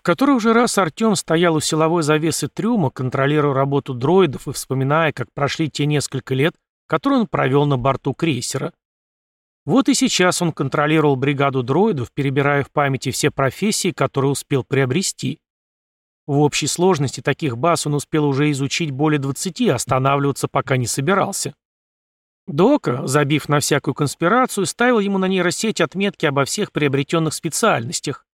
В который уже раз Артем стоял у силовой завесы трюма, контролируя работу дроидов и вспоминая, как прошли те несколько лет, которые он провел на борту крейсера. Вот и сейчас он контролировал бригаду дроидов, перебирая в памяти все профессии, которые успел приобрести. В общей сложности таких баз он успел уже изучить более 20, останавливаться пока не собирался. Дока, забив на всякую конспирацию, ставил ему на нейросеть отметки обо всех приобретенных специальностях.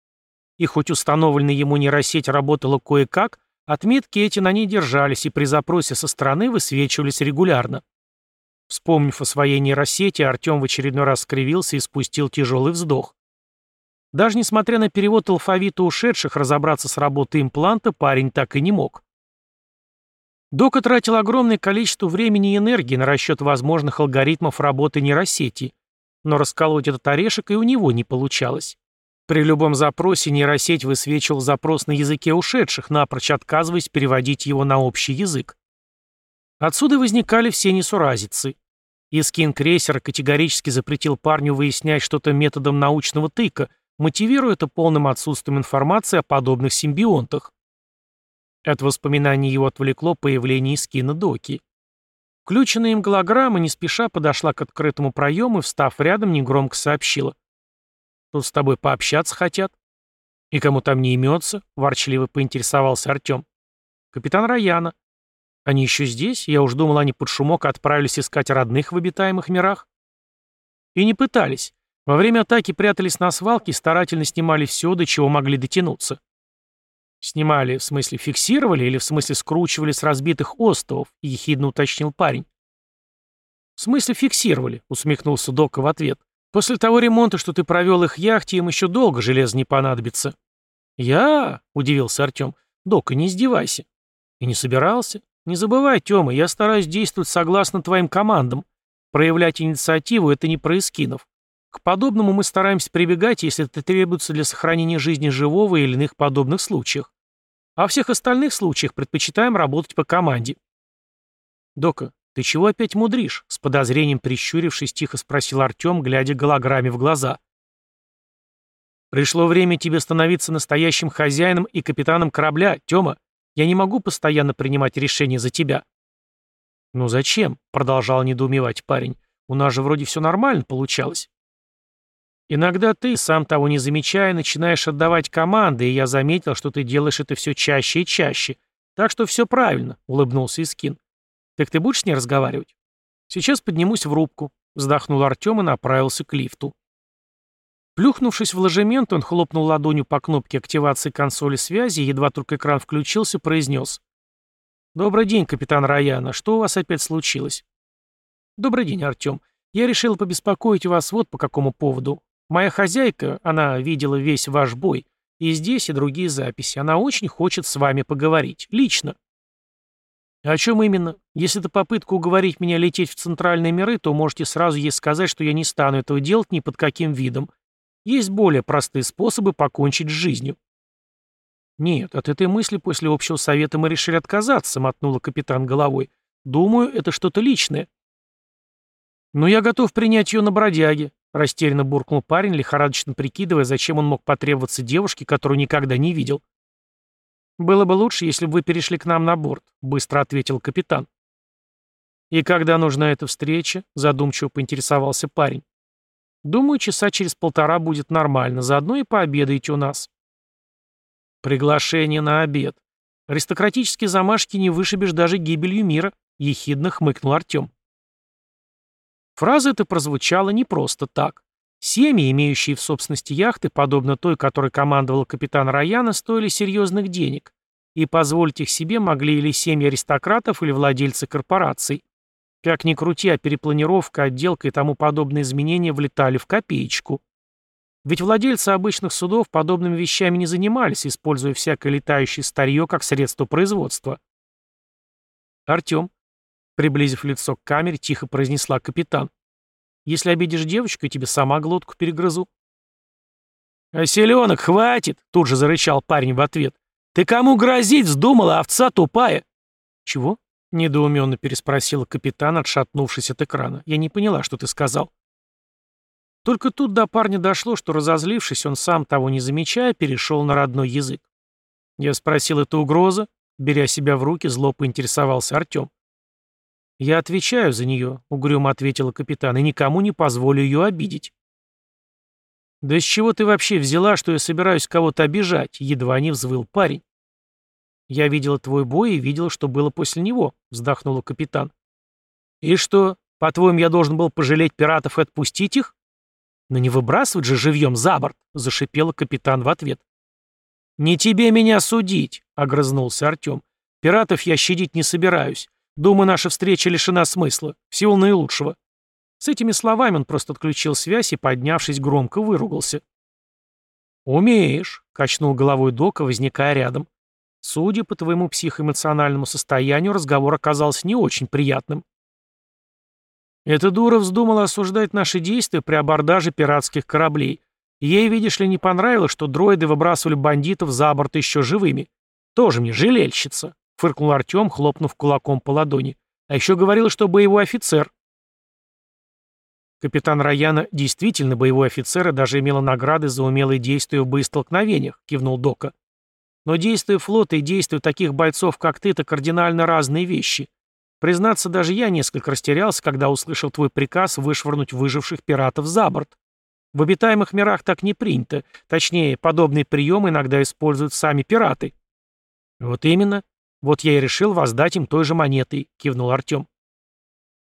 И хоть установленная ему нейросеть работала кое-как, отметки эти на ней держались и при запросе со стороны высвечивались регулярно. Вспомнив о своей нейросети, Артем в очередной раз скривился и спустил тяжелый вздох. Даже несмотря на перевод алфавита ушедших, разобраться с работой импланта парень так и не мог. Дока тратил огромное количество времени и энергии на расчет возможных алгоритмов работы нейросети, но расколоть этот орешек и у него не получалось. При любом запросе нейросеть высвечивал запрос на языке ушедших, напрочь отказываясь переводить его на общий язык. Отсюда возникали все несуразицы. Искин крейсера категорически запретил парню выяснять что-то методом научного тыка, мотивируя это полным отсутствием информации о подобных симбионтах. От воспоминаний его отвлекло появление Искина Доки. Включенная им голограмма не спеша подошла к открытому проему и, встав рядом, негромко сообщила. «Тут с тобой пообщаться хотят». «И кому там не имется?» — ворчливо поинтересовался Артем. «Капитан Раяна», они еще здесь? Я уж думал, они под шумок отправились искать родных в обитаемых мирах. И не пытались. Во время атаки прятались на свалке и старательно снимали все, до чего могли дотянуться. Снимали, в смысле фиксировали или в смысле скручивали с разбитых остовов, ехидно уточнил парень. В смысле фиксировали, усмехнулся Дока в ответ. После того ремонта, что ты провел их яхте, им еще долго железо не понадобится. Я? Удивился Артем. Дока, не издевайся. И не собирался. Не забывай, Тёма, я стараюсь действовать согласно твоим командам. Проявлять инициативу — это не про эскинов. К подобному мы стараемся прибегать, если это требуется для сохранения жизни живого или иных подобных случаях. А во всех остальных случаях предпочитаем работать по команде. Дока, ты чего опять мудришь? С подозрением прищурившись, тихо спросил Артем, глядя голограмме в глаза. Пришло время тебе становиться настоящим хозяином и капитаном корабля, Тёма. Я не могу постоянно принимать решения за тебя». «Ну зачем?» — продолжал недоумевать парень. «У нас же вроде все нормально получалось». «Иногда ты, сам того не замечая, начинаешь отдавать команды, и я заметил, что ты делаешь это все чаще и чаще. Так что все правильно», — улыбнулся Искин. «Так ты будешь с ней разговаривать?» «Сейчас поднимусь в рубку», — вздохнул Артем и направился к лифту. Плюхнувшись в ложемент, он хлопнул ладонью по кнопке активации консоли связи и, едва только экран включился, произнес. «Добрый день, капитан Раяна. Что у вас опять случилось?» «Добрый день, Артем. Я решил побеспокоить вас вот по какому поводу. Моя хозяйка, она видела весь ваш бой, и здесь, и другие записи. Она очень хочет с вами поговорить. Лично». «О чем именно? Если это попытка уговорить меня лететь в центральные миры, то можете сразу ей сказать, что я не стану этого делать ни под каким видом. Есть более простые способы покончить с жизнью. «Нет, от этой мысли после общего совета мы решили отказаться», — мотнула капитан головой. «Думаю, это что-то личное». «Но я готов принять ее на бродяге», — растерянно буркнул парень, лихорадочно прикидывая, зачем он мог потребоваться девушке, которую никогда не видел. «Было бы лучше, если бы вы перешли к нам на борт», — быстро ответил капитан. «И когда нужна эта встреча?» — задумчиво поинтересовался парень. Думаю, часа через полтора будет нормально, заодно и пообедаете у нас. Приглашение на обед. Аристократические замашки не вышибешь даже гибелью мира, ехидно хмыкнул Артем. Фраза эта прозвучала не просто так. Семьи, имеющие в собственности яхты, подобно той, которой командовал капитан Раяна, стоили серьезных денег, и позволить их себе могли или семьи аристократов, или владельцы корпораций. Как ни крути, а перепланировка, отделка и тому подобные изменения влетали в копеечку. Ведь владельцы обычных судов подобными вещами не занимались, используя всякое летающее старье как средство производства. «Артем», приблизив лицо к камере, тихо произнесла капитан. «Если обидишь девочку, я тебе сама глотку перегрызу». «А селенок хватит!» — тут же зарычал парень в ответ. «Ты кому грозить вздумала, овца тупая?» «Чего?» Недоуменно переспросила капитан, отшатнувшись от экрана. «Я не поняла, что ты сказал». Только тут до парня дошло, что, разозлившись, он сам того не замечая, перешел на родной язык. Я спросил, это угроза? Беря себя в руки, зло поинтересовался Артем. «Я отвечаю за нее», — угрюмо ответила капитан, — «и никому не позволю ее обидеть». «Да с чего ты вообще взяла, что я собираюсь кого-то обижать?» — едва не взвыл парень. «Я видела твой бой и видела, что было после него», — вздохнула капитан. «И что, по-твоему, я должен был пожалеть пиратов и отпустить их?» «Но не выбрасывать же живьем за борт», — зашипела капитан в ответ. «Не тебе меня судить», — огрызнулся Артем. «Пиратов я щадить не собираюсь. Думаю, наша встреча лишена смысла. Всего наилучшего». С этими словами он просто отключил связь и, поднявшись, громко выругался. «Умеешь», — качнул головой Дока, возникая рядом. Судя по твоему психоэмоциональному состоянию, разговор оказался не очень приятным. Эта дура вздумала осуждать наши действия при абордаже пиратских кораблей. Ей, видишь ли, не понравилось, что дроиды выбрасывали бандитов за борт еще живыми. Тоже мне жалельщица, фыркнул Артем, хлопнув кулаком по ладони. А еще говорил, что боевой офицер. Капитан Раяна действительно боевой офицер и даже имела награды за умелые действия в боестолкновениях, кивнул Дока. Но действия флота и действия таких бойцов, как ты, это кардинально разные вещи. Признаться, даже я несколько растерялся, когда услышал твой приказ вышвырнуть выживших пиратов за борт. В обитаемых мирах так не принято. Точнее, подобные приемы иногда используют сами пираты. Вот именно. Вот я и решил воздать им той же монетой, кивнул Артем.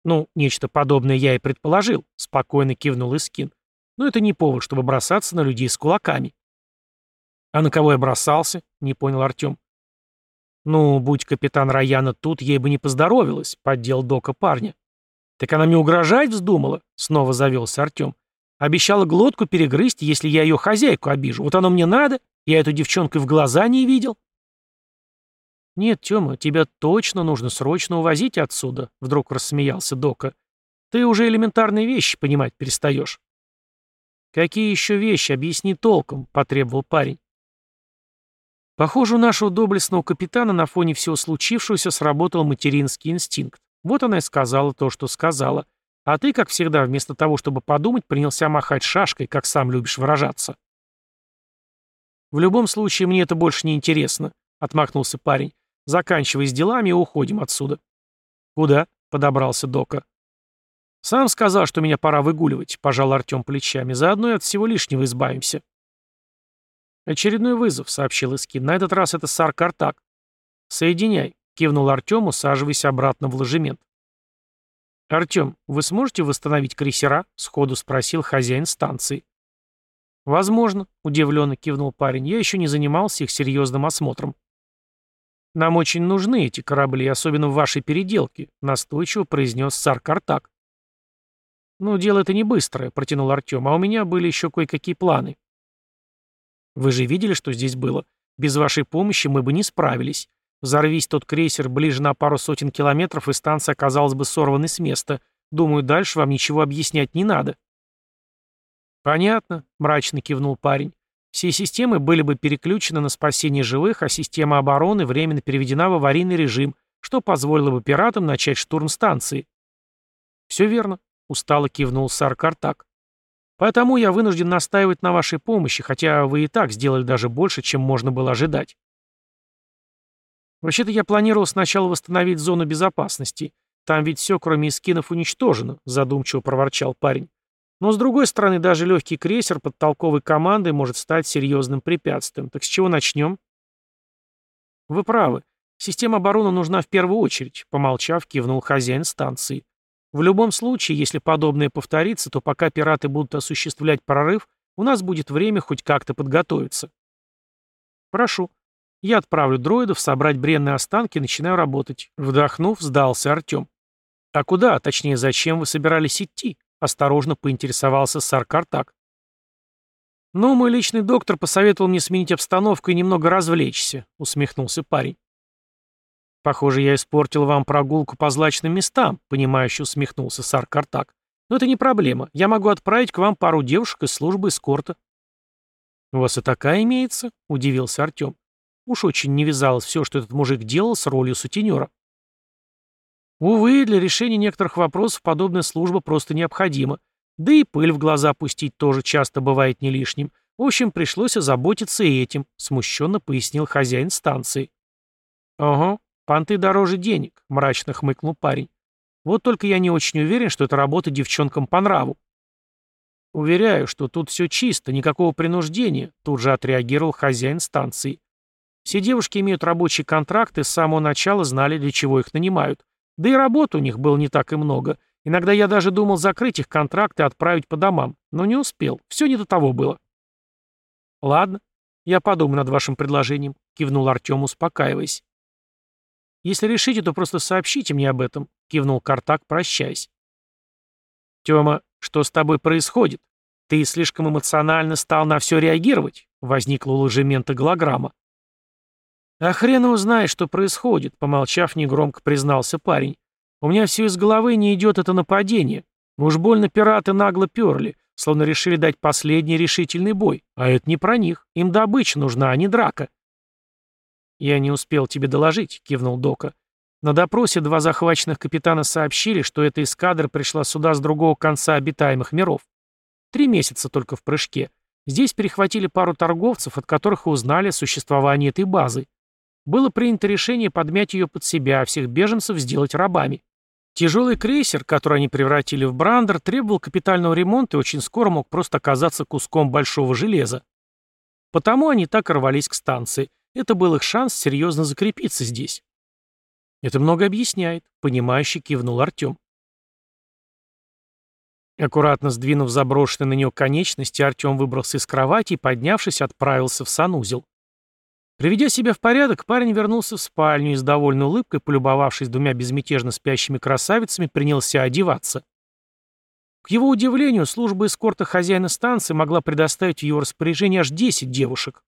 Ну, нечто подобное я и предположил, спокойно кивнул Искин. Но это не повод, чтобы бросаться на людей с кулаками. А на кого я бросался? Не понял Артем. Ну, будь капитан Раяна тут, ей бы не поздоровилась, поддел Дока парня. Так она мне угрожать вздумала, снова завелся Артем. Обещала глотку перегрызть, если я ее хозяйку обижу. Вот оно мне надо. Я эту девчонку в глаза не видел. Нет, Тёма, тебя точно нужно срочно увозить отсюда, вдруг рассмеялся Дока. Ты уже элементарные вещи понимать перестаешь. Какие еще вещи? Объясни толком, потребовал парень. Похоже, у нашего доблестного капитана на фоне всего случившегося сработал материнский инстинкт. Вот она и сказала то, что сказала. А ты, как всегда, вместо того, чтобы подумать, принялся махать шашкой, как сам любишь выражаться. «В любом случае, мне это больше не интересно», — отмахнулся парень. «Заканчивай с делами и уходим отсюда». «Куда?» — подобрался Дока. «Сам сказал, что меня пора выгуливать», — пожал Артем плечами. «Заодно и от всего лишнего избавимся». «Очередной вызов», — сообщил Искин. «На этот раз это Сар-Картак». «Соединяй», — кивнул Артем, усаживаясь обратно в ложемент. «Артем, вы сможете восстановить крейсера?» — сходу спросил хозяин станции. «Возможно», — удивленно кивнул парень. «Я еще не занимался их серьезным осмотром». «Нам очень нужны эти корабли, особенно в вашей переделке», — настойчиво произнес царь Картак. «Ну, дело это не быстрое», — протянул Артем, «а у меня были еще кое-какие планы». «Вы же видели, что здесь было? Без вашей помощи мы бы не справились. Взорвись тот крейсер ближе на пару сотен километров, и станция оказалась бы сорванной с места. Думаю, дальше вам ничего объяснять не надо». «Понятно», — мрачно кивнул парень. «Все системы были бы переключены на спасение живых, а система обороны временно переведена в аварийный режим, что позволило бы пиратам начать штурм станции». «Все верно», — устало кивнул Сар Картак. «Поэтому я вынужден настаивать на вашей помощи, хотя вы и так сделали даже больше, чем можно было ожидать». Вообще-то я планировал сначала восстановить зону безопасности. Там ведь все, кроме эскинов, уничтожено, задумчиво проворчал парень. Но с другой стороны, даже легкий крейсер под толковой командой может стать серьезным препятствием. Так с чего начнем? Вы правы. Система обороны нужна в первую очередь, помолчав, кивнул хозяин станции. В любом случае, если подобное повторится, то пока пираты будут осуществлять прорыв, у нас будет время хоть как-то подготовиться. Прошу. Я отправлю дроидов собрать бренные останки и начинаю работать. Вдохнув, сдался Артем. А куда, точнее, зачем вы собирались идти? Осторожно поинтересовался Саркартак. «Ну, мой личный доктор посоветовал мне сменить обстановку и немного развлечься», — усмехнулся парень. «Похоже, я испортил вам прогулку по злачным местам», — понимающе усмехнулся Саркартак. «Но это не проблема. Я могу отправить к вам пару девушек из службы эскорта». «У вас и такая имеется?» — удивился Артем. Уж очень не вязалось все, что этот мужик делал с ролью сутенера. Увы, для решения некоторых вопросов подобная служба просто необходима. Да и пыль в глаза пустить тоже часто бывает не лишним. В общем, пришлось озаботиться и этим, смущенно пояснил хозяин станции. «Ого, понты дороже денег», — мрачно хмыкнул парень. «Вот только я не очень уверен, что эта работа девчонкам по нраву». «Уверяю, что тут все чисто, никакого принуждения», — тут же отреагировал хозяин станции. «Все девушки имеют рабочие контракты, с самого начала знали, для чего их нанимают. Да и работы у них было не так и много. Иногда я даже думал закрыть их контракты и отправить по домам, но не успел. Все не до того было». «Ладно, я подумаю над вашим предложением», — кивнул Артем, успокаиваясь. «Если решите, то просто сообщите мне об этом», — кивнул Картак, прощаясь. «Тёма, что с тобой происходит? Ты слишком эмоционально стал на все реагировать?» — возникла у ложемента голограмма. «А хрен его знает, что происходит», — помолчав, негромко признался парень. «У меня все из головы не идет это нападение. Уж больно пираты нагло перли, словно решили дать последний решительный бой. А это не про них. Им добыча нужна, а не драка». «Я не успел тебе доложить», — кивнул Дока. На допросе два захваченных капитана сообщили, что эта эскадра пришла сюда с другого конца обитаемых миров. Три месяца только в прыжке. Здесь перехватили пару торговцев, от которых узнали о существовании этой базы. Было принято решение подмять ее под себя, а всех беженцев сделать рабами. Тяжелый крейсер, который они превратили в брандер, требовал капитального ремонта и очень скоро мог просто оказаться куском большого железа. Потому они так рвались к станции. Это был их шанс серьезно закрепиться здесь. Это много объясняет, понимающе кивнул Артем. Аккуратно сдвинув заброшенные на нее конечности, Артем выбрался из кровати и, поднявшись, отправился в санузел. Приведя себя в порядок, парень вернулся в спальню и с довольной улыбкой, полюбовавшись двумя безмятежно спящими красавицами, принялся одеваться. К его удивлению, служба эскорта хозяина станции могла предоставить в его распоряжение аж 10 девушек.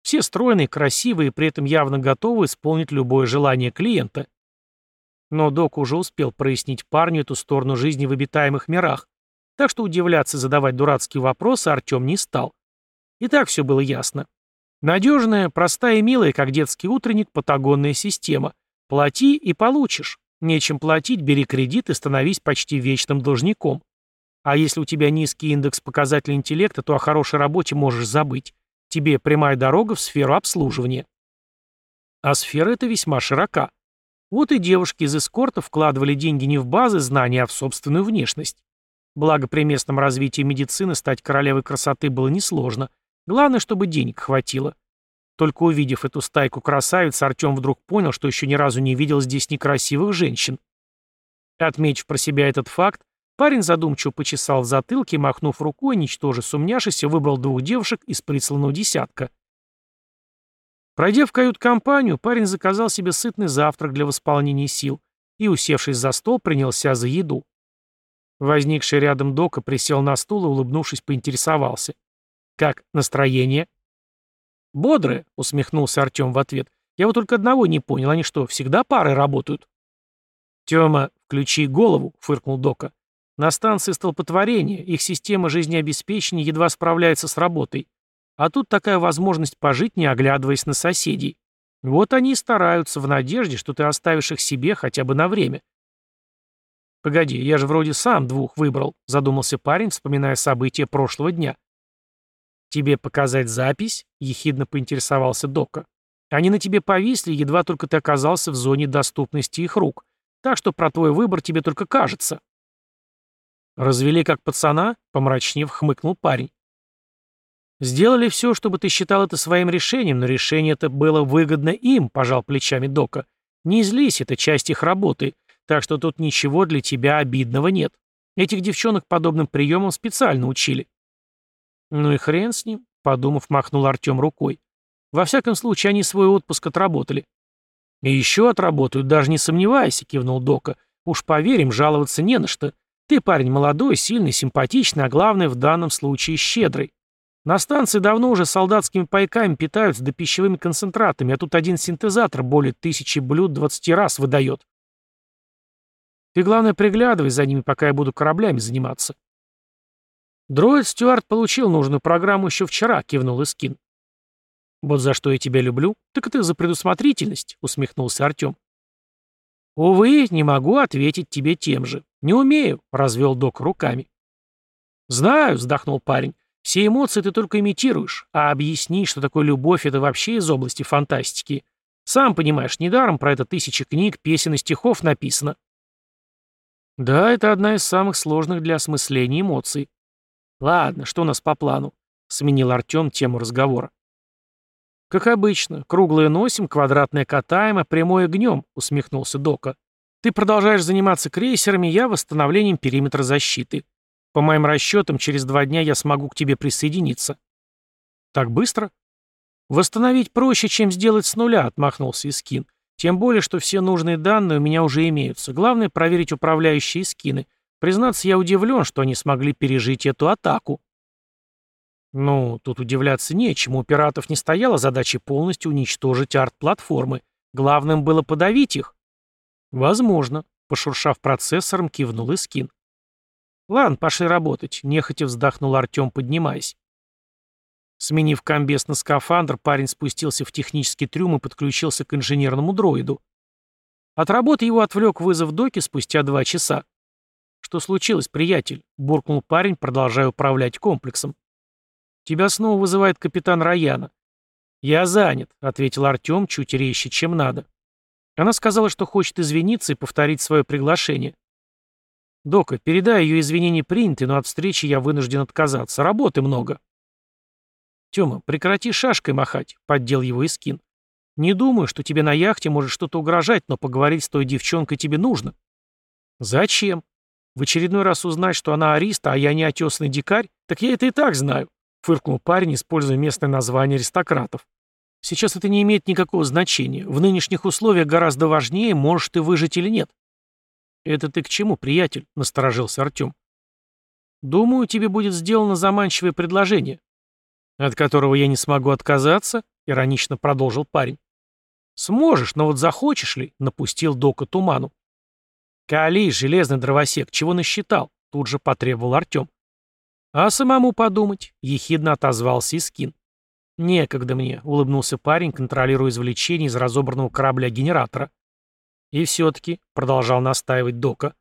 Все стройные, красивые и при этом явно готовы исполнить любое желание клиента. Но док уже успел прояснить парню эту сторону жизни в обитаемых мирах, так что удивляться задавать дурацкие вопросы Артем не стал. И так все было ясно. Надежная, простая и милая, как детский утренник, патагонная система. Плати и получишь. Нечем платить, бери кредит и становись почти вечным должником. А если у тебя низкий индекс показателя интеллекта, то о хорошей работе можешь забыть. Тебе прямая дорога в сферу обслуживания. А сфера эта весьма широка. Вот и девушки из эскорта вкладывали деньги не в базы знаний, а в собственную внешность. Благо при местном развитии медицины стать королевой красоты было несложно. Главное, чтобы денег хватило. Только увидев эту стайку красавиц, Артем вдруг понял, что еще ни разу не видел здесь некрасивых женщин. Отметив про себя этот факт, Парень задумчиво почесал в затылке и, махнув рукой, ничтоже сумняшися, выбрал двух девушек из присланного десятка. Пройдя в кают-компанию, парень заказал себе сытный завтрак для восполнения сил и, усевшись за стол, принялся за еду. Возникший рядом Дока присел на стул и, улыбнувшись, поинтересовался. «Как настроение?» «Бодрое», — усмехнулся Артем в ответ. «Я вот только одного не понял. Они что, всегда пары работают?» «Тема, включи голову», — фыркнул Дока. На станции столпотворения их система жизнеобеспечения едва справляется с работой. А тут такая возможность пожить, не оглядываясь на соседей. Вот они и стараются в надежде, что ты оставишь их себе хотя бы на время. «Погоди, я же вроде сам двух выбрал», — задумался парень, вспоминая события прошлого дня. «Тебе показать запись?» — ехидно поинтересовался Дока. «Они на тебе повисли, едва только ты оказался в зоне доступности их рук. Так что про твой выбор тебе только кажется». «Развели как пацана?» — помрачнев хмыкнул парень. «Сделали все, чтобы ты считал это своим решением, но решение это было выгодно им», — пожал плечами Дока. «Не злись, это часть их работы, так что тут ничего для тебя обидного нет. Этих девчонок подобным приемам специально учили». «Ну и хрен с ним», — подумав, махнул Артем рукой. «Во всяком случае, они свой отпуск отработали». «И еще отработают, даже не сомневайся», — кивнул Дока. «Уж поверим, жаловаться не на что. Ты парень молодой, сильный, симпатичный, а главное, в данном случае щедрый. На станции давно уже солдатскими пайками питаются да пищевыми концентратами, а тут один синтезатор более тысячи блюд двадцати раз выдает. Ты, главное, приглядывай за ними, пока я буду кораблями заниматься. Дроид Стюарт получил нужную программу еще вчера, кивнул Искин. Вот за что я тебя люблю, так это за предусмотрительность, усмехнулся Артем. Увы, не могу ответить тебе тем же. «Не умею», — развел док руками. «Знаю», — вздохнул парень. Все эмоции ты только имитируешь, а объяснить, что такое любовь, это вообще из области фантастики. Сам понимаешь, недаром про это тысячи книг, песен и стихов написано. Да, это одна из самых сложных для осмысления эмоций. Ладно, что у нас по плану? Сменил Артем тему разговора. Как обычно, круглое носим, квадратное катаем, а прямое гнем, усмехнулся Дока. Ты продолжаешь заниматься крейсерами, я восстановлением периметра защиты. По моим расчетам, через два дня я смогу к тебе присоединиться. Так быстро? Восстановить проще, чем сделать с нуля, отмахнулся Искин. Тем более, что все нужные данные у меня уже имеются. Главное проверить управляющие скины. Признаться, я удивлен, что они смогли пережить эту атаку. Ну, тут удивляться нечему. У пиратов не стояла задача полностью уничтожить арт-платформы. Главным было подавить их. Возможно. Пошуршав процессором, кивнул Искин. «Ладно, пошли работать», — нехотя вздохнул Артем, поднимаясь. Сменив комбез на скафандр, парень спустился в технический трюм и подключился к инженерному дроиду. От работы его отвлек вызов доки спустя два часа. «Что случилось, приятель?» — буркнул парень, продолжая управлять комплексом. «Тебя снова вызывает капитан Раяна». «Я занят», — ответил Артем чуть резче, чем надо. Она сказала, что хочет извиниться и повторить свое приглашение. «Дока, передай, ее извинения приняты, но от встречи я вынужден отказаться. Работы много». «Тема, прекрати шашкой махать», — поддел его Искин. «Не думаю, что тебе на яхте может что-то угрожать, но поговорить с той девчонкой тебе нужно». «Зачем? В очередной раз узнать, что она ариста, а я не отесный дикарь? Так я это и так знаю», — фыркнул парень, используя местное название аристократов. «Сейчас это не имеет никакого значения. В нынешних условиях гораздо важнее, можешь ты выжить или нет». «Это ты к чему, приятель?» — насторожился Артем. «Думаю, тебе будет сделано заманчивое предложение». «От которого я не смогу отказаться?» — иронично продолжил парень. «Сможешь, но вот захочешь ли?» — напустил Дока туману. «Кали, железный дровосек, чего насчитал?» — тут же потребовал Артем. «А самому подумать», — ехидно отозвался Искин. «Некогда мне», — улыбнулся парень, контролируя извлечение из разобранного корабля генератора. «И все-таки», — продолжал настаивать Дока,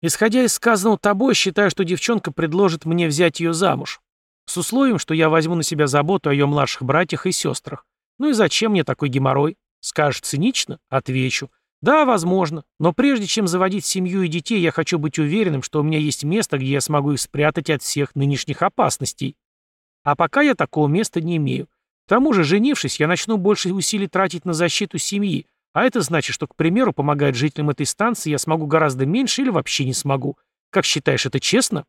«исходя из сказанного тобой, считаю, что девчонка предложит мне взять ее замуж. С условием, что я возьму на себя заботу о ее младших братьях и сестрах. Ну и зачем мне такой геморрой? Скажешь цинично? Отвечу. Да, возможно. Но прежде чем заводить семью и детей, я хочу быть уверенным, что у меня есть место, где я смогу их спрятать от всех нынешних опасностей. А пока я такого места не имею. К тому же, женившись, я начну больше усилий тратить на защиту семьи, а это значит, что, к примеру, помогать жителям этой станции я смогу гораздо меньше или вообще не смогу. Как считаешь, это честно?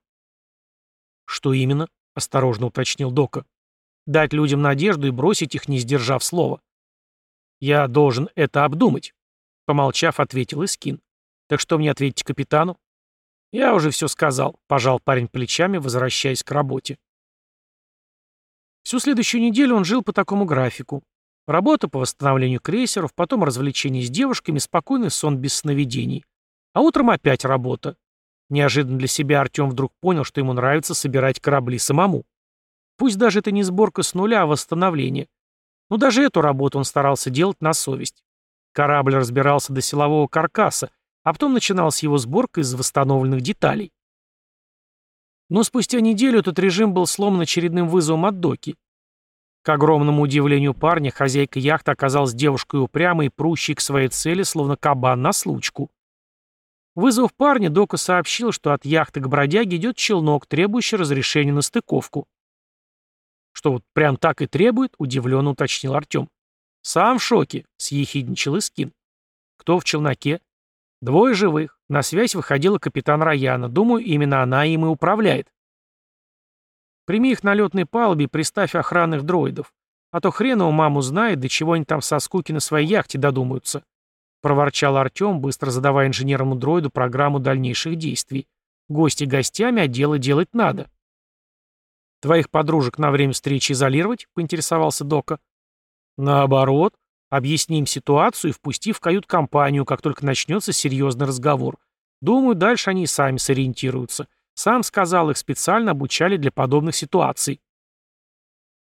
Что именно? Осторожно уточнил Дока. Дать людям надежду и бросить их, не сдержав слова. Я должен это обдумать. Помолчав, ответил Искин. Так что мне ответить капитану? Я уже все сказал, пожал парень плечами, возвращаясь к работе. Всю следующую неделю он жил по такому графику. Работа по восстановлению крейсеров, потом развлечения с девушками, спокойный сон без сновидений. А утром опять работа. Неожиданно для себя Артем вдруг понял, что ему нравится собирать корабли самому. Пусть даже это не сборка с нуля, а восстановление. Но даже эту работу он старался делать на совесть. Корабль разбирался до силового каркаса, а потом начиналась его сборка из восстановленных деталей. Но спустя неделю этот режим был сломан очередным вызовом от доки. К огромному удивлению парня, хозяйка яхты оказалась девушкой упрямой и прущей к своей цели, словно кабан на случку. Вызвав парня, Дока сообщил, что от яхты к бродяге идет челнок, требующий разрешения на стыковку. «Что вот прям так и требует?» — удивленно уточнил Артем. «Сам в шоке», — съехидничал Искин. «Кто в челноке?» «Двое живых. На связь выходила капитан Раяна. Думаю, именно она им и управляет». Прими их на летной палубе приставь охранных дроидов. А то хрен его маму знает, до чего они там со скуки на своей яхте додумаются. Проворчал Артем, быстро задавая инженерному дроиду программу дальнейших действий. Гости гостями, а дело делать надо. «Твоих подружек на время встречи изолировать?» — поинтересовался Дока. «Наоборот. Объясним ситуацию и впусти в кают-компанию, как только начнется серьезный разговор. Думаю, дальше они и сами сориентируются. Сам сказал, их специально обучали для подобных ситуаций.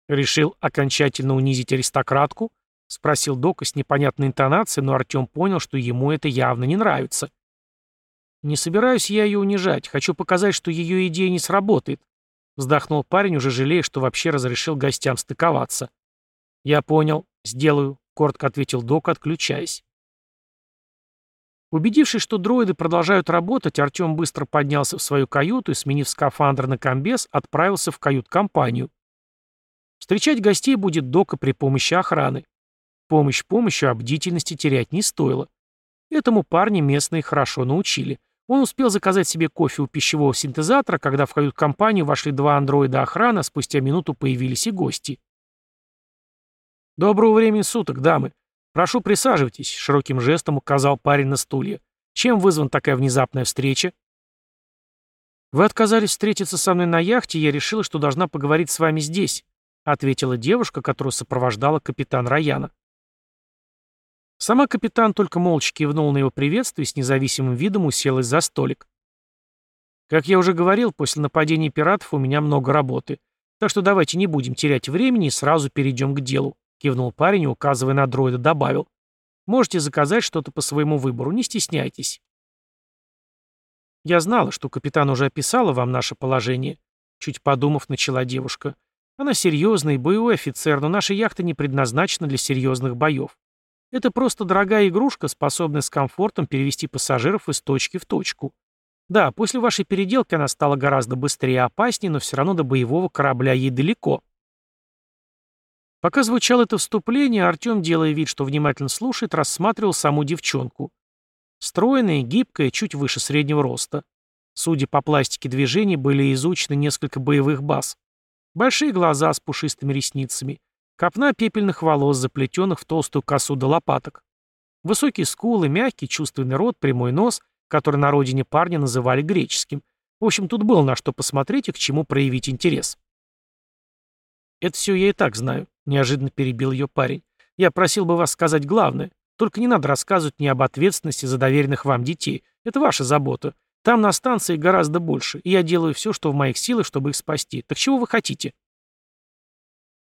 Решил окончательно унизить аристократку? Спросил Дока с непонятной интонацией, но Артем понял, что ему это явно не нравится. Не собираюсь я ее унижать, хочу показать, что ее идея не сработает. вздохнул парень, уже жалея, что вообще разрешил гостям стыковаться. «Я понял. Сделаю», — коротко ответил док, отключаясь. Убедившись, что дроиды продолжают работать, Артем быстро поднялся в свою каюту и, сменив скафандр на комбез, отправился в кают-компанию. Встречать гостей будет Дока при помощи охраны. Помощь помощью, а бдительности терять не стоило. Этому парня местные хорошо научили. Он успел заказать себе кофе у пищевого синтезатора, когда в кают-компанию вошли два андроида охраны, спустя минуту появились и гости. «Доброго времени суток, дамы. Прошу, присаживайтесь», — широким жестом указал парень на стулья. «Чем вызвана такая внезапная встреча?» «Вы отказались встретиться со мной на яхте, я решила, что должна поговорить с вами здесь», — ответила девушка, которую сопровождала капитан Раяна. Сама капитан только молча кивнул на его приветствие и с независимым видом уселась за столик. Как я уже говорил, после нападения пиратов у меня много работы. Так что давайте не будем терять времени и сразу перейдем к делу. Кивнул парень указывая на дроида, добавил. Можете заказать что-то по своему выбору, не стесняйтесь. Я знала, что капитан уже описала вам наше положение. Чуть подумав, начала девушка. Она серьезный боевой офицер, но наша яхта не предназначена для серьезных боев. Это просто дорогая игрушка, способная с комфортом перевести пассажиров из точки в точку. Да, после вашей переделки она стала гораздо быстрее и опаснее, но все равно до боевого корабля ей далеко. Пока звучало это вступление, Артем, делая вид, что внимательно слушает, рассматривал саму девчонку. Стройная, гибкая, чуть выше среднего роста. Судя по пластике движений, были изучены несколько боевых баз. Большие глаза с пушистыми ресницами, Копна пепельных волос, заплетенных в толстую косу до лопаток. Высокие скулы, мягкий, чувственный рот, прямой нос, который на родине парня называли греческим. В общем, тут было на что посмотреть и к чему проявить интерес. «Это все я и так знаю», — неожиданно перебил ее парень. «Я просил бы вас сказать главное. Только не надо рассказывать мне об ответственности за доверенных вам детей. Это ваша забота. Там на станции гораздо больше, и я делаю все, что в моих силах, чтобы их спасти. Так чего вы хотите?»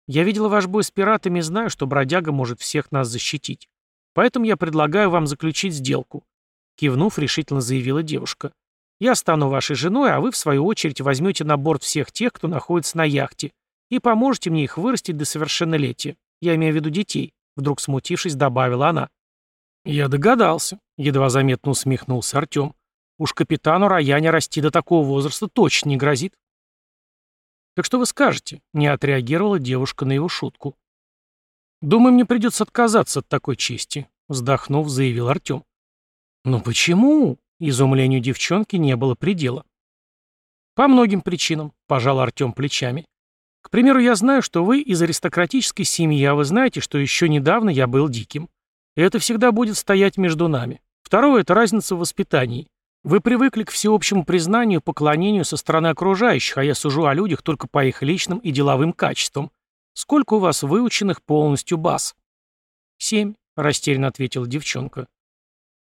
Я видела ваш бой с пиратами и знаю, что бродяга может всех нас защитить. Поэтому я предлагаю вам заключить сделку. Кивнув, решительно заявила девушка. Я стану вашей женой, а вы, в свою очередь, возьмете на борт всех тех, кто находится на яхте, и поможете мне их вырастить до совершеннолетия. Я имею в виду детей», — вдруг смутившись, добавила она. «Я догадался», — едва заметно усмехнулся Артем. «Уж капитану Раяне расти до такого возраста точно не грозит». «Так что вы скажете?» — не отреагировала девушка на его шутку. «Думаю, мне придется отказаться от такой чести», — вздохнув, заявил Артем. «Но почему?» — изумлению девчонки не было предела. «По многим причинам», — пожал Артем плечами. «К примеру, я знаю, что вы из аристократической семьи, а вы знаете, что еще недавно я был диким. И это всегда будет стоять между нами. Второе — это разница в воспитании. Вы привыкли к всеобщему признанию и поклонению со стороны окружающих, а я сужу о людях только по их личным и деловым качествам. Сколько у вас выученных полностью баз? Семь, растерянно ответила девчонка.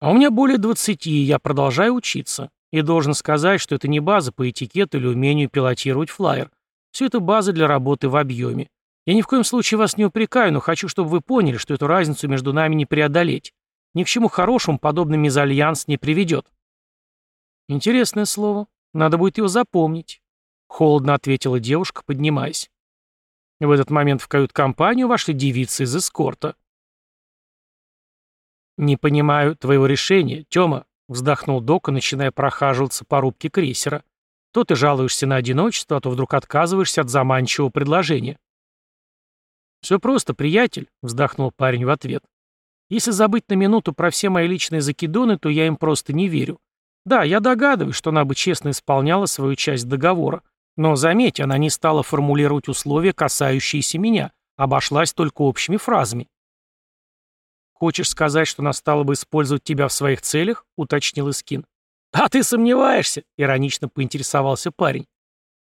А у меня более двадцати, и я продолжаю учиться. И должен сказать, что это не база по этикету или умению пилотировать флайер. Все это база для работы в объеме. Я ни в коем случае вас не упрекаю, но хочу, чтобы вы поняли, что эту разницу между нами не преодолеть. Ни к чему хорошему подобный мезальянс не приведет. «Интересное слово. Надо будет его запомнить», — холодно ответила девушка, поднимаясь. В этот момент в кают-компанию вошли девицы из эскорта. «Не понимаю твоего решения, Тёма», — вздохнул Дока, начиная прохаживаться по рубке крейсера. «То ты жалуешься на одиночество, а то вдруг отказываешься от заманчивого предложения». «Все просто, приятель», — вздохнул парень в ответ. «Если забыть на минуту про все мои личные закидоны, то я им просто не верю. Да, я догадываюсь, что она бы честно исполняла свою часть договора. Но, заметь, она не стала формулировать условия, касающиеся меня, обошлась только общими фразами. «Хочешь сказать, что она стала бы использовать тебя в своих целях?» — уточнил Искин. «А ты сомневаешься?» — иронично поинтересовался парень.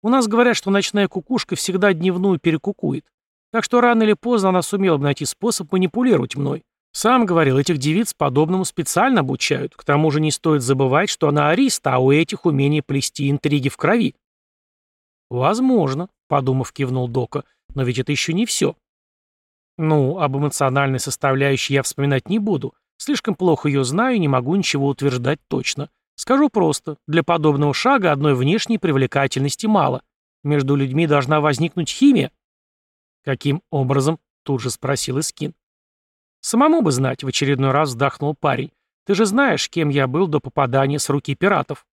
«У нас говорят, что ночная кукушка всегда дневную перекукует. Так что рано или поздно она сумела бы найти способ манипулировать мной. Сам говорил, этих девиц подобному специально обучают. К тому же не стоит забывать, что она ариста, а у этих умение плести интриги в крови. Возможно, подумав, кивнул Дока, но ведь это еще не все. Ну, об эмоциональной составляющей я вспоминать не буду. Слишком плохо ее знаю и не могу ничего утверждать точно. Скажу просто, для подобного шага одной внешней привлекательности мало. Между людьми должна возникнуть химия. Каким образом? Тут же спросил Искин. Самому бы знать, в очередной раз вздохнул парень. Ты же знаешь, кем я был до попадания с руки пиратов.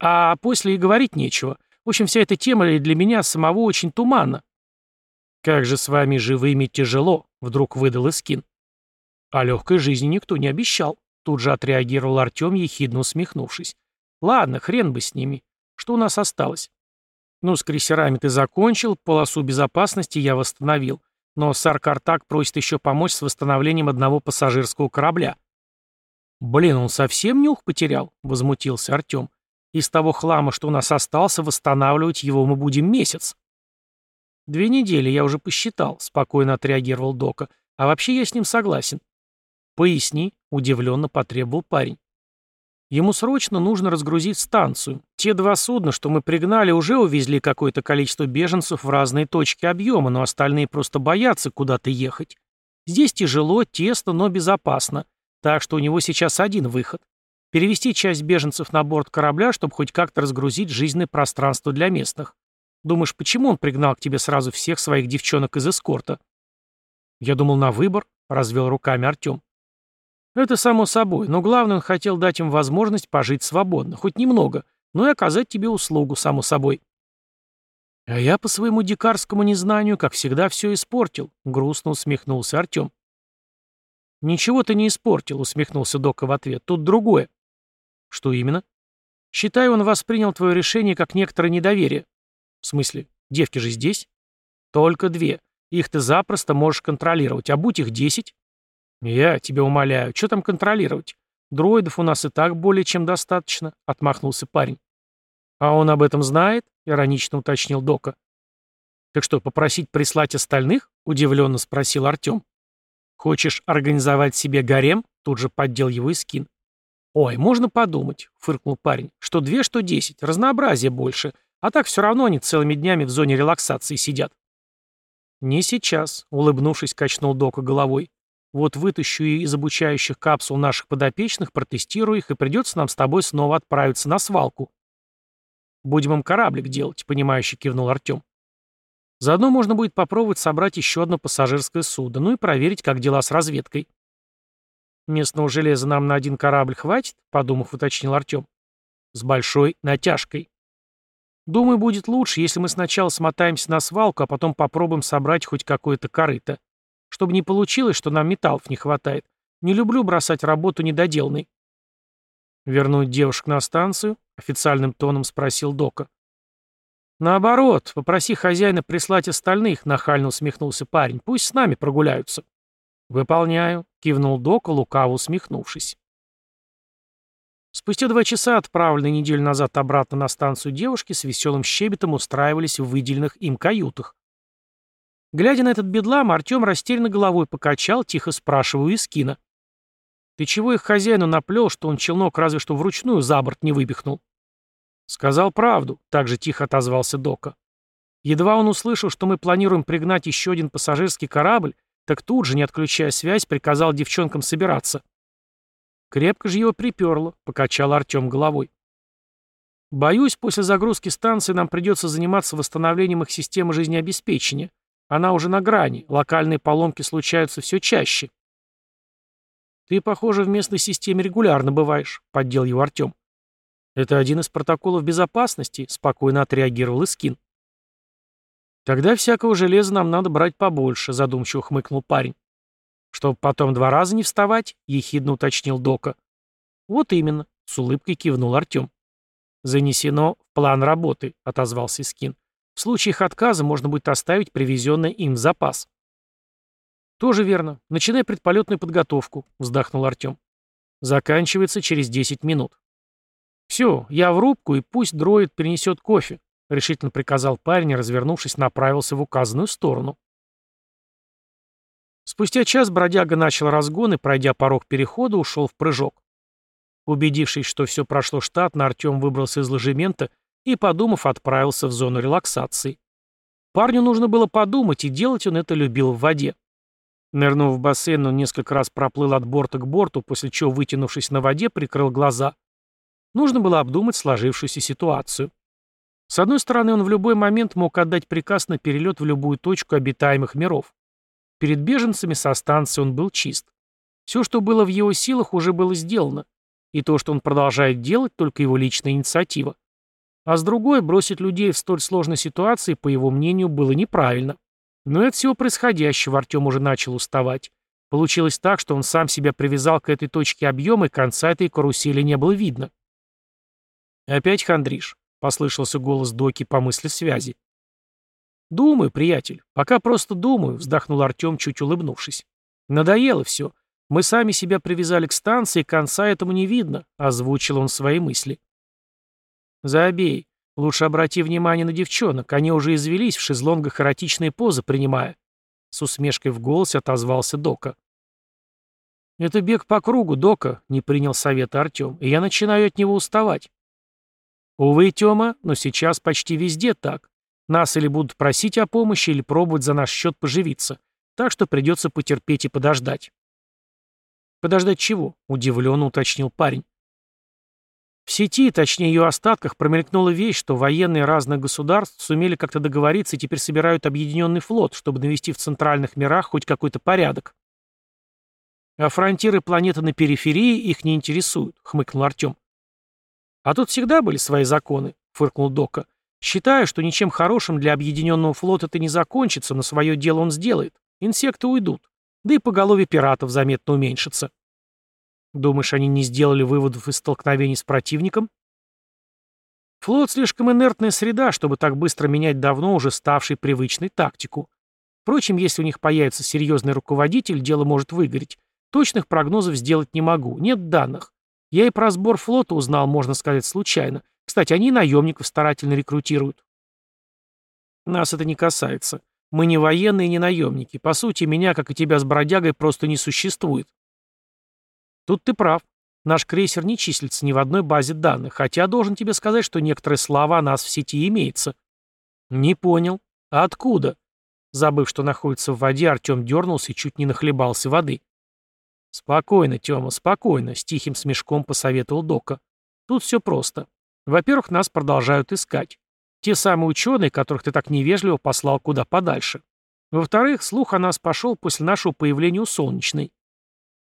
А после и говорить нечего. В общем, вся эта тема для меня самого очень туманна. «Как же с вами живыми тяжело», — вдруг выдал Искин. О легкой жизни никто не обещал. Тут же отреагировал Артем, ехидно усмехнувшись. «Ладно, хрен бы с ними. Что у нас осталось?» «Ну, с крейсерами ты закончил, полосу безопасности я восстановил. Но сар Картак просит еще помочь с восстановлением одного пассажирского корабля». «Блин, он совсем нюх потерял?» — возмутился Артем. «Из того хлама, что у нас остался, восстанавливать его мы будем месяц». «Две недели, я уже посчитал», — спокойно отреагировал Дока. «А вообще я с ним согласен». «Поясни», — удивленно потребовал парень. Ему срочно нужно разгрузить станцию. Те два судна, что мы пригнали, уже увезли какое-то количество беженцев в разные точки объема, но остальные просто боятся куда-то ехать. Здесь тяжело, тесно, но безопасно. Так что у него сейчас один выход. Перевести часть беженцев на борт корабля, чтобы хоть как-то разгрузить жизненное пространство для местных. Думаешь, почему он пригнал к тебе сразу всех своих девчонок из эскорта? Я думал, на выбор, развел руками Артем. Это само собой, но главное, он хотел дать им возможность пожить свободно, хоть немного, но и оказать тебе услугу, само собой. А я по своему дикарскому незнанию, как всегда, все испортил, грустно усмехнулся Артем. «Ничего ты не испортил», — усмехнулся Дока в ответ. «Тут другое». «Что именно?» «Считаю, он воспринял твое решение как некоторое недоверие». «В смысле? Девки же здесь?» «Только две. Их ты запросто можешь контролировать, а будь их десять...» «Я тебя умоляю, что там контролировать? Дроидов у нас и так более чем достаточно», — отмахнулся парень. «А он об этом знает?» — иронично уточнил Дока. «Так что, попросить прислать остальных?» — удивленно спросил Артем. «Хочешь организовать себе гарем?» — тут же поддел его и скин. «Ой, можно подумать», — фыркнул парень, — «что две, что десять, разнообразия больше, а так все равно они целыми днями в зоне релаксации сидят». «Не сейчас», — улыбнувшись, качнул Дока головой. Вот вытащу из обучающих капсул наших подопечных, протестирую их, и придется нам с тобой снова отправиться на свалку. Будем им кораблик делать, понимающе кивнул Артем. Заодно можно будет попробовать собрать еще одно пассажирское судно, ну и проверить, как дела с разведкой. Местного железа нам на один корабль хватит, подумав, уточнил Артем. С большой натяжкой. Думаю, будет лучше, если мы сначала смотаемся на свалку, а потом попробуем собрать хоть какое-то корыто. Чтобы не получилось, что нам металлов не хватает. Не люблю бросать работу недоделанной. «Вернуть девушек на станцию?» — официальным тоном спросил Дока. «Наоборот, попроси хозяина прислать остальных», — нахально усмехнулся парень. «Пусть с нами прогуляются». «Выполняю», — кивнул Дока, лукаво усмехнувшись. Спустя два часа, отправленные неделю назад обратно на станцию девушки, с веселым щебетом устраивались в выделенных им каютах. Глядя на этот бедлам, Артем растерянно головой покачал, тихо спрашивая Искина. «Ты чего их хозяину наплел, что он челнок разве что вручную за борт не выпихнул?» «Сказал правду», — также тихо отозвался Дока. Едва он услышал, что мы планируем пригнать еще один пассажирский корабль, так тут же, не отключая связь, приказал девчонкам собираться. Крепко же его приперло, покачал Артем головой. Боюсь, после загрузки станции нам придется заниматься восстановлением их системы жизнеобеспечения. Она уже на грани, локальные поломки случаются все чаще. «Ты, похоже, в местной системе регулярно бываешь», — поддел его Артем. «Это один из протоколов безопасности», — спокойно отреагировал Искин. «Тогда всякого железа нам надо брать побольше», — задумчиво хмыкнул парень. «Чтобы потом два раза не вставать», — ехидно уточнил Дока. «Вот именно», — с улыбкой кивнул Артем. «Занесено в план работы», — отозвался Искин. В случае их отказа можно будет оставить привезенное им в запас. «Тоже верно. Начинай предполетную подготовку», — вздохнул Артем. «Заканчивается через 10 минут». «Все, я в рубку, и пусть дроид принесет кофе», — решительно приказал парень развернувшись, направился в указанную сторону. Спустя час бродяга начал разгон и, пройдя порог перехода, ушел в прыжок. Убедившись, что все прошло штатно, Артем выбрался из ложемента и, подумав, отправился в зону релаксации. Парню нужно было подумать, и делать он это любил в воде. Нырнув в бассейн, он несколько раз проплыл от борта к борту, после чего, вытянувшись на воде, прикрыл глаза. Нужно было обдумать сложившуюся ситуацию. С одной стороны, он в любой момент мог отдать приказ на перелет в любую точку обитаемых миров. Перед беженцами со станции он был чист. Все, что было в его силах, уже было сделано. И то, что он продолжает делать, только его личная инициатива. А с другой, бросить людей в столь сложной ситуации, по его мнению, было неправильно. Но от всего происходящего Артем уже начал уставать. Получилось так, что он сам себя привязал к этой точке объема, и конца этой карусели не было видно. «Опять хандришь», — послышался голос Доки по мысли связи. «Думаю, приятель. Пока просто думаю», — вздохнул Артем, чуть улыбнувшись. «Надоело все. Мы сами себя привязали к станции, конца этому не видно», — озвучил он свои мысли. «Забей. Лучше обрати внимание на девчонок. Они уже извелись в шезлонгах эротичные позы принимая». С усмешкой в голосе отозвался Дока. «Это бег по кругу, Дока», — не принял совета Артем, — «и я начинаю от него уставать». «Увы, Тёма, но сейчас почти везде так. Нас или будут просить о помощи, или пробовать за наш счет поживиться. Так что придется потерпеть и подождать». «Подождать чего?» — удивленно уточнил парень. В сети, точнее ее остатках, промелькнула вещь, что военные разных государств сумели как-то договориться и теперь собирают объединенный флот, чтобы навести в центральных мирах хоть какой-то порядок. А фронтиры планеты на периферии их не интересуют, хмыкнул Артем. А тут всегда были свои законы, фыркнул Дока. Считаю, что ничем хорошим для объединенного флота это не закончится, но свое дело он сделает. Инсекты уйдут. Да и поголовье пиратов заметно уменьшится. Думаешь, они не сделали выводов из столкновений с противником? Флот слишком инертная среда, чтобы так быстро менять давно уже ставшей привычной тактику. Впрочем, если у них появится серьезный руководитель, дело может выгореть. Точных прогнозов сделать не могу, нет данных. Я и про сбор флота узнал, можно сказать, случайно. Кстати, они наемников старательно рекрутируют. Нас это не касается. Мы не военные, не наемники. По сути, меня, как и тебя с бродягой, просто не существует. Тут ты прав. Наш крейсер не числится ни в одной базе данных, хотя должен тебе сказать, что некоторые слова о нас в сети имеются. Не понял. А откуда? Забыв, что находится в воде, Артем дернулся и чуть не нахлебался воды. Спокойно, Тёма, спокойно, с тихим смешком посоветовал Дока. Тут все просто. Во-первых, нас продолжают искать. Те самые ученые, которых ты так невежливо послал куда подальше. Во-вторых, слух о нас пошел после нашего появления у Солнечной.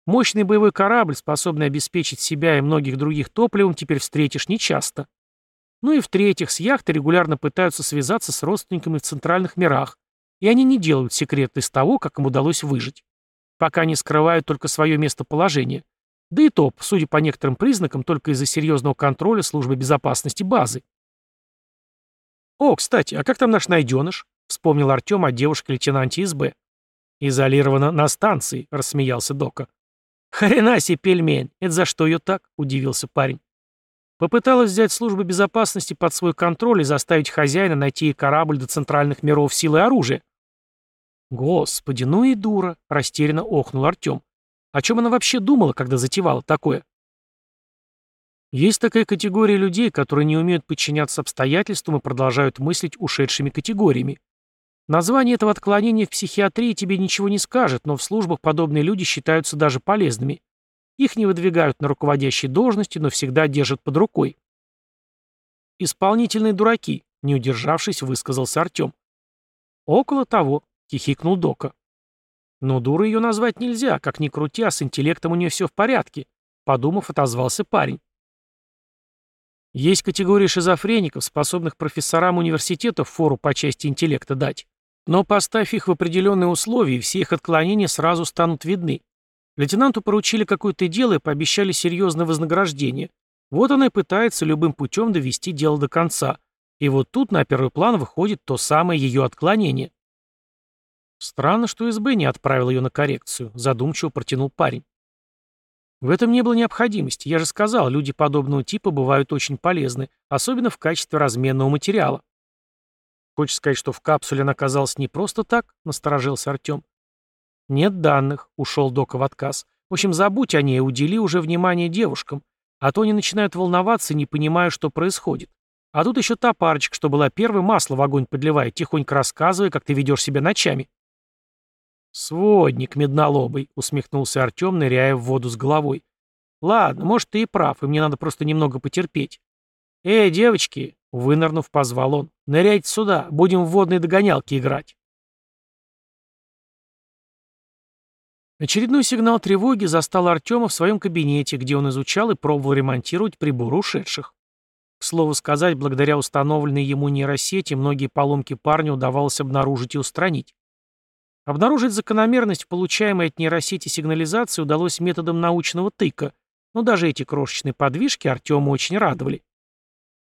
Мощный боевой корабль, способный обеспечить себя и многих других топливом, теперь встретишь нечасто. Ну и в-третьих, с яхты регулярно пытаются связаться с родственниками в центральных мирах, и они не делают секрет из того, как им удалось выжить. Пока не скрывают только свое местоположение. Да и то, судя по некоторым признакам, только из-за серьезного контроля службы безопасности базы. «О, кстати, а как там наш найденыш?» — вспомнил Артем о девушке-лейтенанте СБ. «Изолирована на станции», — рассмеялся Дока. «Хрена себе пельмень! Это за что ее так?» — удивился парень. Попыталась взять службу безопасности под свой контроль и заставить хозяина найти корабль до центральных миров силы оружия. «Господи, ну и дура!» — растерянно охнул Артем. «О чем она вообще думала, когда затевала такое?» Есть такая категория людей, которые не умеют подчиняться обстоятельствам и продолжают мыслить ушедшими категориями. Название этого отклонения в психиатрии тебе ничего не скажет, но в службах подобные люди считаются даже полезными. Их не выдвигают на руководящие должности, но всегда держат под рукой. «Исполнительные дураки», — не удержавшись, высказался Артем. «Около того», — хихикнул Дока. «Но дурой ее назвать нельзя, как ни крути, а с интеллектом у нее все в порядке», — подумав, отозвался парень. Есть категория шизофреников, способных профессорам университетов фору по части интеллекта дать. Но поставь их в определенные условия, и все их отклонения сразу станут видны. Лейтенанту поручили какое-то дело и пообещали серьезное вознаграждение. Вот она и пытается любым путем довести дело до конца. И вот тут на первый план выходит то самое ее отклонение. Странно, что СБ не отправил ее на коррекцию, задумчиво протянул парень. В этом не было необходимости. Я же сказал, люди подобного типа бывают очень полезны, особенно в качестве разменного материала. Хочешь сказать, что в капсуле она оказалась не просто так? Насторожился Артем. Нет данных, ушел Дока в отказ. В общем, забудь о ней, удели уже внимание девушкам. А то они начинают волноваться, не понимая, что происходит. А тут еще та парочка, что была первой, масло в огонь подливает, тихонько рассказывая, как ты ведешь себя ночами. «Сводник меднолобый», — усмехнулся Артем, ныряя в воду с головой. «Ладно, может, ты и прав, и мне надо просто немного потерпеть. Эй, девочки, Вынырнув, позвал он. «Ныряйте сюда, будем в водные догонялки играть». Очередной сигнал тревоги застал Артема в своем кабинете, где он изучал и пробовал ремонтировать приборы ушедших. К слову сказать, благодаря установленной ему нейросети многие поломки парня удавалось обнаружить и устранить. Обнаружить закономерность получаемой от нейросети сигнализации удалось методом научного тыка, но даже эти крошечные подвижки Артема очень радовали.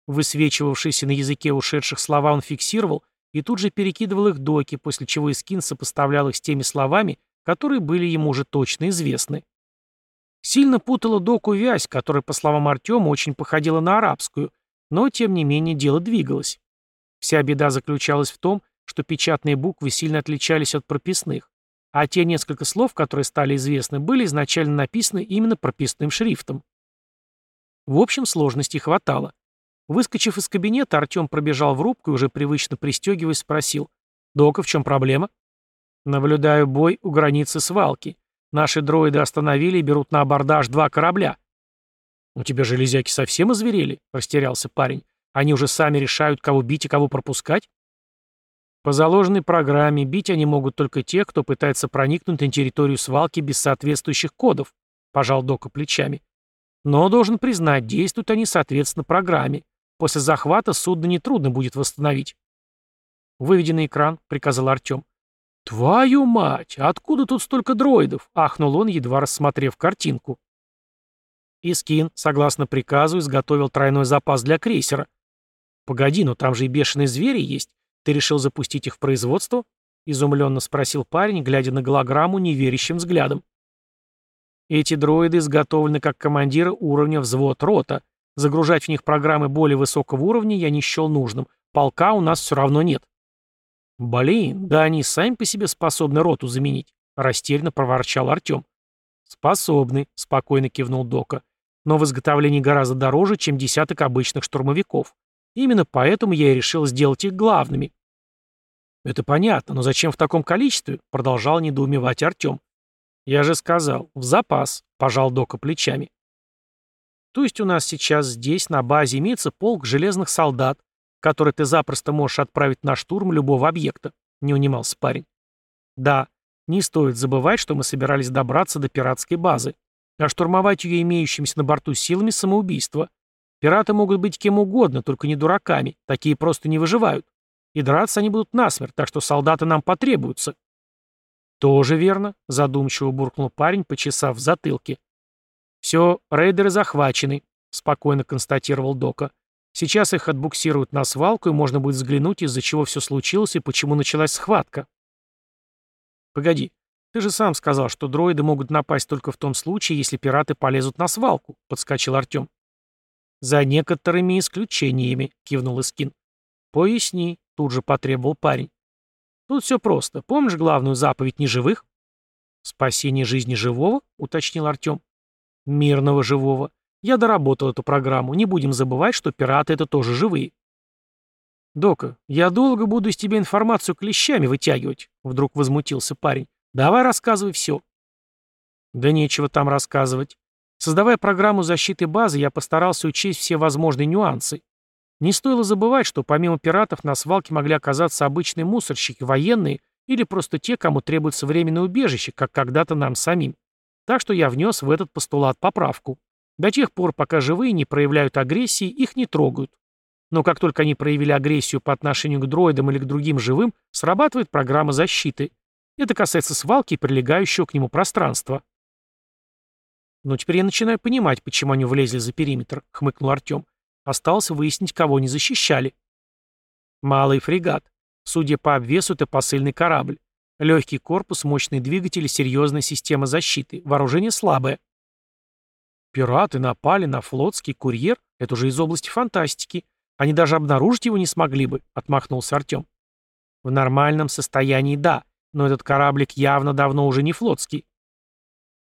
Высвечивавшиеся на языке ушедших слова он фиксировал и тут же перекидывал их доки, после чего Искин сопоставлял их с теми словами, которые были ему уже точно известны. Сильно путала доку вязь, которая, по словам Артема, очень походила на арабскую, но, тем не менее, дело двигалось. Вся беда заключалась в том, что печатные буквы сильно отличались от прописных, а те несколько слов, которые стали известны, были изначально написаны именно прописным шрифтом. В общем, сложностей хватало. Выскочив из кабинета, Артем пробежал в рубку и, уже привычно пристегиваясь, спросил. «Дока, в чем проблема?» Наблюдаю бой у границы свалки. Наши дроиды остановили и берут на абордаж два корабля. «У тебя железяки совсем озверели?» — растерялся парень. «Они уже сами решают, кого бить и кого пропускать?» По заложенной программе бить они могут только тех, кто пытается проникнуть на территорию свалки без соответствующих кодов, пожал Дока плечами. Но, должен признать, действуют они соответственно программе. После захвата судно нетрудно будет восстановить. «Выведи на экран», — приказал Артем. «Твою мать! Откуда тут столько дроидов?» — ахнул он, едва рассмотрев картинку. Искин, согласно приказу, изготовил тройной запас для крейсера. «Погоди, но там же и бешеные звери есть. Ты решил запустить их в производство?» — изумленно спросил парень, глядя на голограмму неверящим взглядом. «Эти дроиды изготовлены как командиры уровня взвод рота. Загружать в них программы более высокого уровня я не счел нужным. Полка у нас все равно нет». «Блин, да они сами по себе способны роту заменить», — растерянно проворчал Артем. «Способны», — спокойно кивнул Дока. «Но в изготовлении гораздо дороже, чем десяток обычных штурмовиков. Именно поэтому я и решил сделать их главными». «Это понятно, но зачем в таком количестве?» — продолжал недоумевать Артем. «Я же сказал, в запас», — пожал Дока плечами. «То есть у нас сейчас здесь, на базе, имеется полк железных солдат, который ты запросто можешь отправить на штурм любого объекта», — не унимался парень. «Да, не стоит забывать, что мы собирались добраться до пиратской базы. А штурмовать ее имеющимися на борту силами самоубийство. Пираты могут быть кем угодно, только не дураками, такие просто не выживают. И драться они будут насмерть, так что солдаты нам потребуются». «Тоже верно», — задумчиво буркнул парень, почесав в затылке. «Все, рейдеры захвачены», — спокойно констатировал Дока. Сейчас их отбуксируют на свалку, и можно будет взглянуть, из-за чего все случилось и почему началась схватка. Погоди, ты же сам сказал, что дроиды могут напасть только в том случае, если пираты полезут на свалку, подскочил Артем. За некоторыми исключениями, кивнул Искин. Поясни, тут же потребовал парень. Тут все просто. Помнишь главную заповедь неживых? Спасение жизни живого, уточнил Артем. Мирного живого. Я доработал эту программу. Не будем забывать, что пираты — это тоже живые. «Дока, я долго буду из тебя информацию клещами вытягивать», — вдруг возмутился парень. «Давай рассказывай все». «Да нечего там рассказывать. Создавая программу защиты базы, я постарался учесть все возможные нюансы. Не стоило забывать, что помимо пиратов на свалке могли оказаться обычные мусорщики, военные или просто те, кому требуется временное убежище, как когда-то нам самим. Так что я внес в этот постулат поправку. До тех пор, пока живые не проявляют агрессии, их не трогают. Но как только они проявили агрессию по отношению к дроидам или к другим живым, срабатывает программа защиты. Это касается свалки и прилегающего к нему пространства. «Но теперь я начинаю понимать, почему они влезли за периметр», — хмыкнул Артем. «Осталось выяснить, кого не защищали». «Малый фрегат. Судя по обвесу, это посыльный корабль. Легкий корпус, мощные двигатели, серьезная система защиты. Вооружение слабое. Пираты напали на флотский курьер? Это уже из области фантастики. Они даже обнаружить его не смогли бы, отмахнулся Артем. В нормальном состоянии да, но этот кораблик явно давно уже не флотский.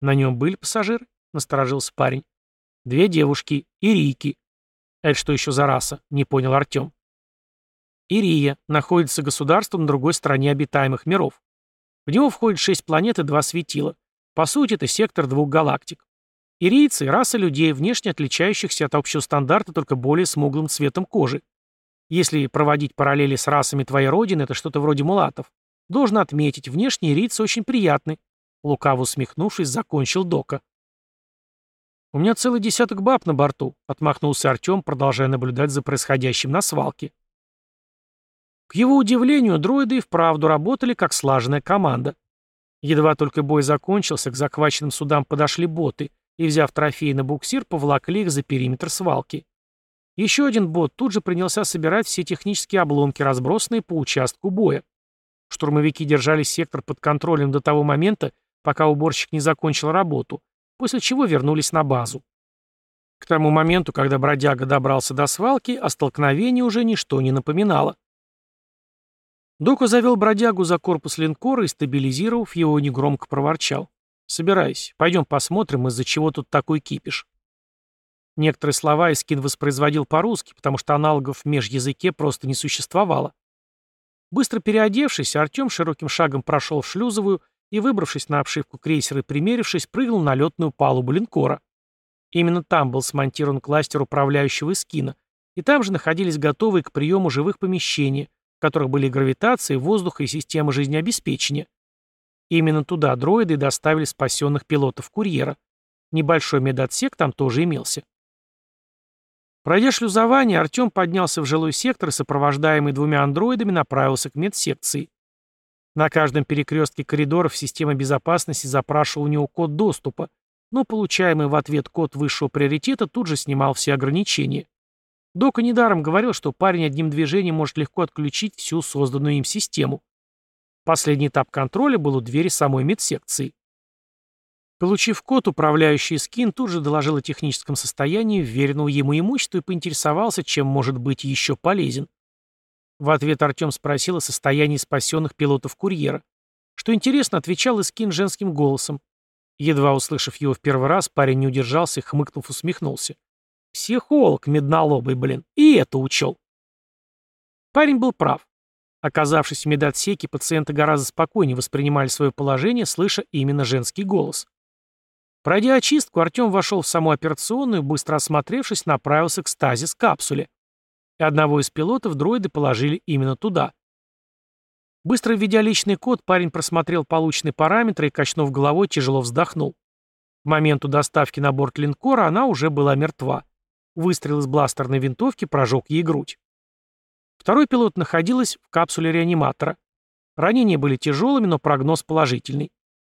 На нем были пассажиры? Насторожился парень. Две девушки, ирийки. Это что еще за раса? Не понял Артем. Ирия находится государство на другой стороне обитаемых миров. В него входит шесть планет и два светила. По сути, это сектор двух галактик. Ирийцы – раса людей, внешне отличающихся от общего стандарта только более смуглым цветом кожи. Если проводить параллели с расами твоей родины, это что-то вроде мулатов. Должен отметить, внешние лица очень приятны. Лукаво усмехнувшись, закончил Дока. «У меня целый десяток баб на борту», — отмахнулся Артем, продолжая наблюдать за происходящим на свалке. К его удивлению, дроиды и вправду работали как слаженная команда. Едва только бой закончился, к захваченным судам подошли боты и, взяв трофеи на буксир, поволокли их за периметр свалки. Еще один бот тут же принялся собирать все технические обломки, разбросанные по участку боя. Штурмовики держали сектор под контролем до того момента, пока уборщик не закончил работу, после чего вернулись на базу. К тому моменту, когда бродяга добрался до свалки, о столкновении уже ничто не напоминало. Доку завел бродягу за корпус линкора и, стабилизировав его, негромко проворчал. «Собирайся, пойдем посмотрим, из-за чего тут такой кипиш». Некоторые слова Искин воспроизводил по-русски, потому что аналогов в межязыке просто не существовало. Быстро переодевшись, Артем широким шагом прошел в шлюзовую и, выбравшись на обшивку крейсера и примерившись, прыгнул на летную палубу линкора. Именно там был смонтирован кластер управляющего Искина, и там же находились готовые к приему живых помещения, которых были гравитация, воздух и система жизнеобеспечения. Именно туда дроиды доставили спасенных пилотов-курьера. Небольшой медотсек там тоже имелся. Пройдя шлюзование, Артем поднялся в жилой сектор и, сопровождаемый двумя андроидами, направился к медсекции. На каждом перекрестке коридоров система безопасности запрашивала у него код доступа, но получаемый в ответ код высшего приоритета тут же снимал все ограничения. Дока недаром говорил, что парень одним движением может легко отключить всю созданную им систему. Последний этап контроля был у двери самой медсекции. Получив код, управляющий скин тут же доложил о техническом состоянии вверенного ему имущества и поинтересовался, чем может быть еще полезен. В ответ Артем спросил о состоянии спасенных пилотов курьера. Что интересно, отвечал Искин женским голосом. Едва услышав его в первый раз, парень не удержался и, хмыкнув, усмехнулся. Психолог меднолобый, блин, и это учел. Парень был прав. Оказавшись в медотсеке, пациенты гораздо спокойнее воспринимали свое положение, слыша именно женский голос. Пройдя очистку, Артем вошел в саму операционную, быстро осмотревшись, направился к стазис-капсуле. И одного из пилотов дроиды положили именно туда. Быстро введя личный код, парень просмотрел полученные параметры и, качнув головой, тяжело вздохнул. К моменту доставки на борт линкора она уже была мертва. Выстрел из бластерной винтовки прожег ей грудь. Второй пилот находилась в капсуле реаниматора. Ранения были тяжелыми, но прогноз положительный.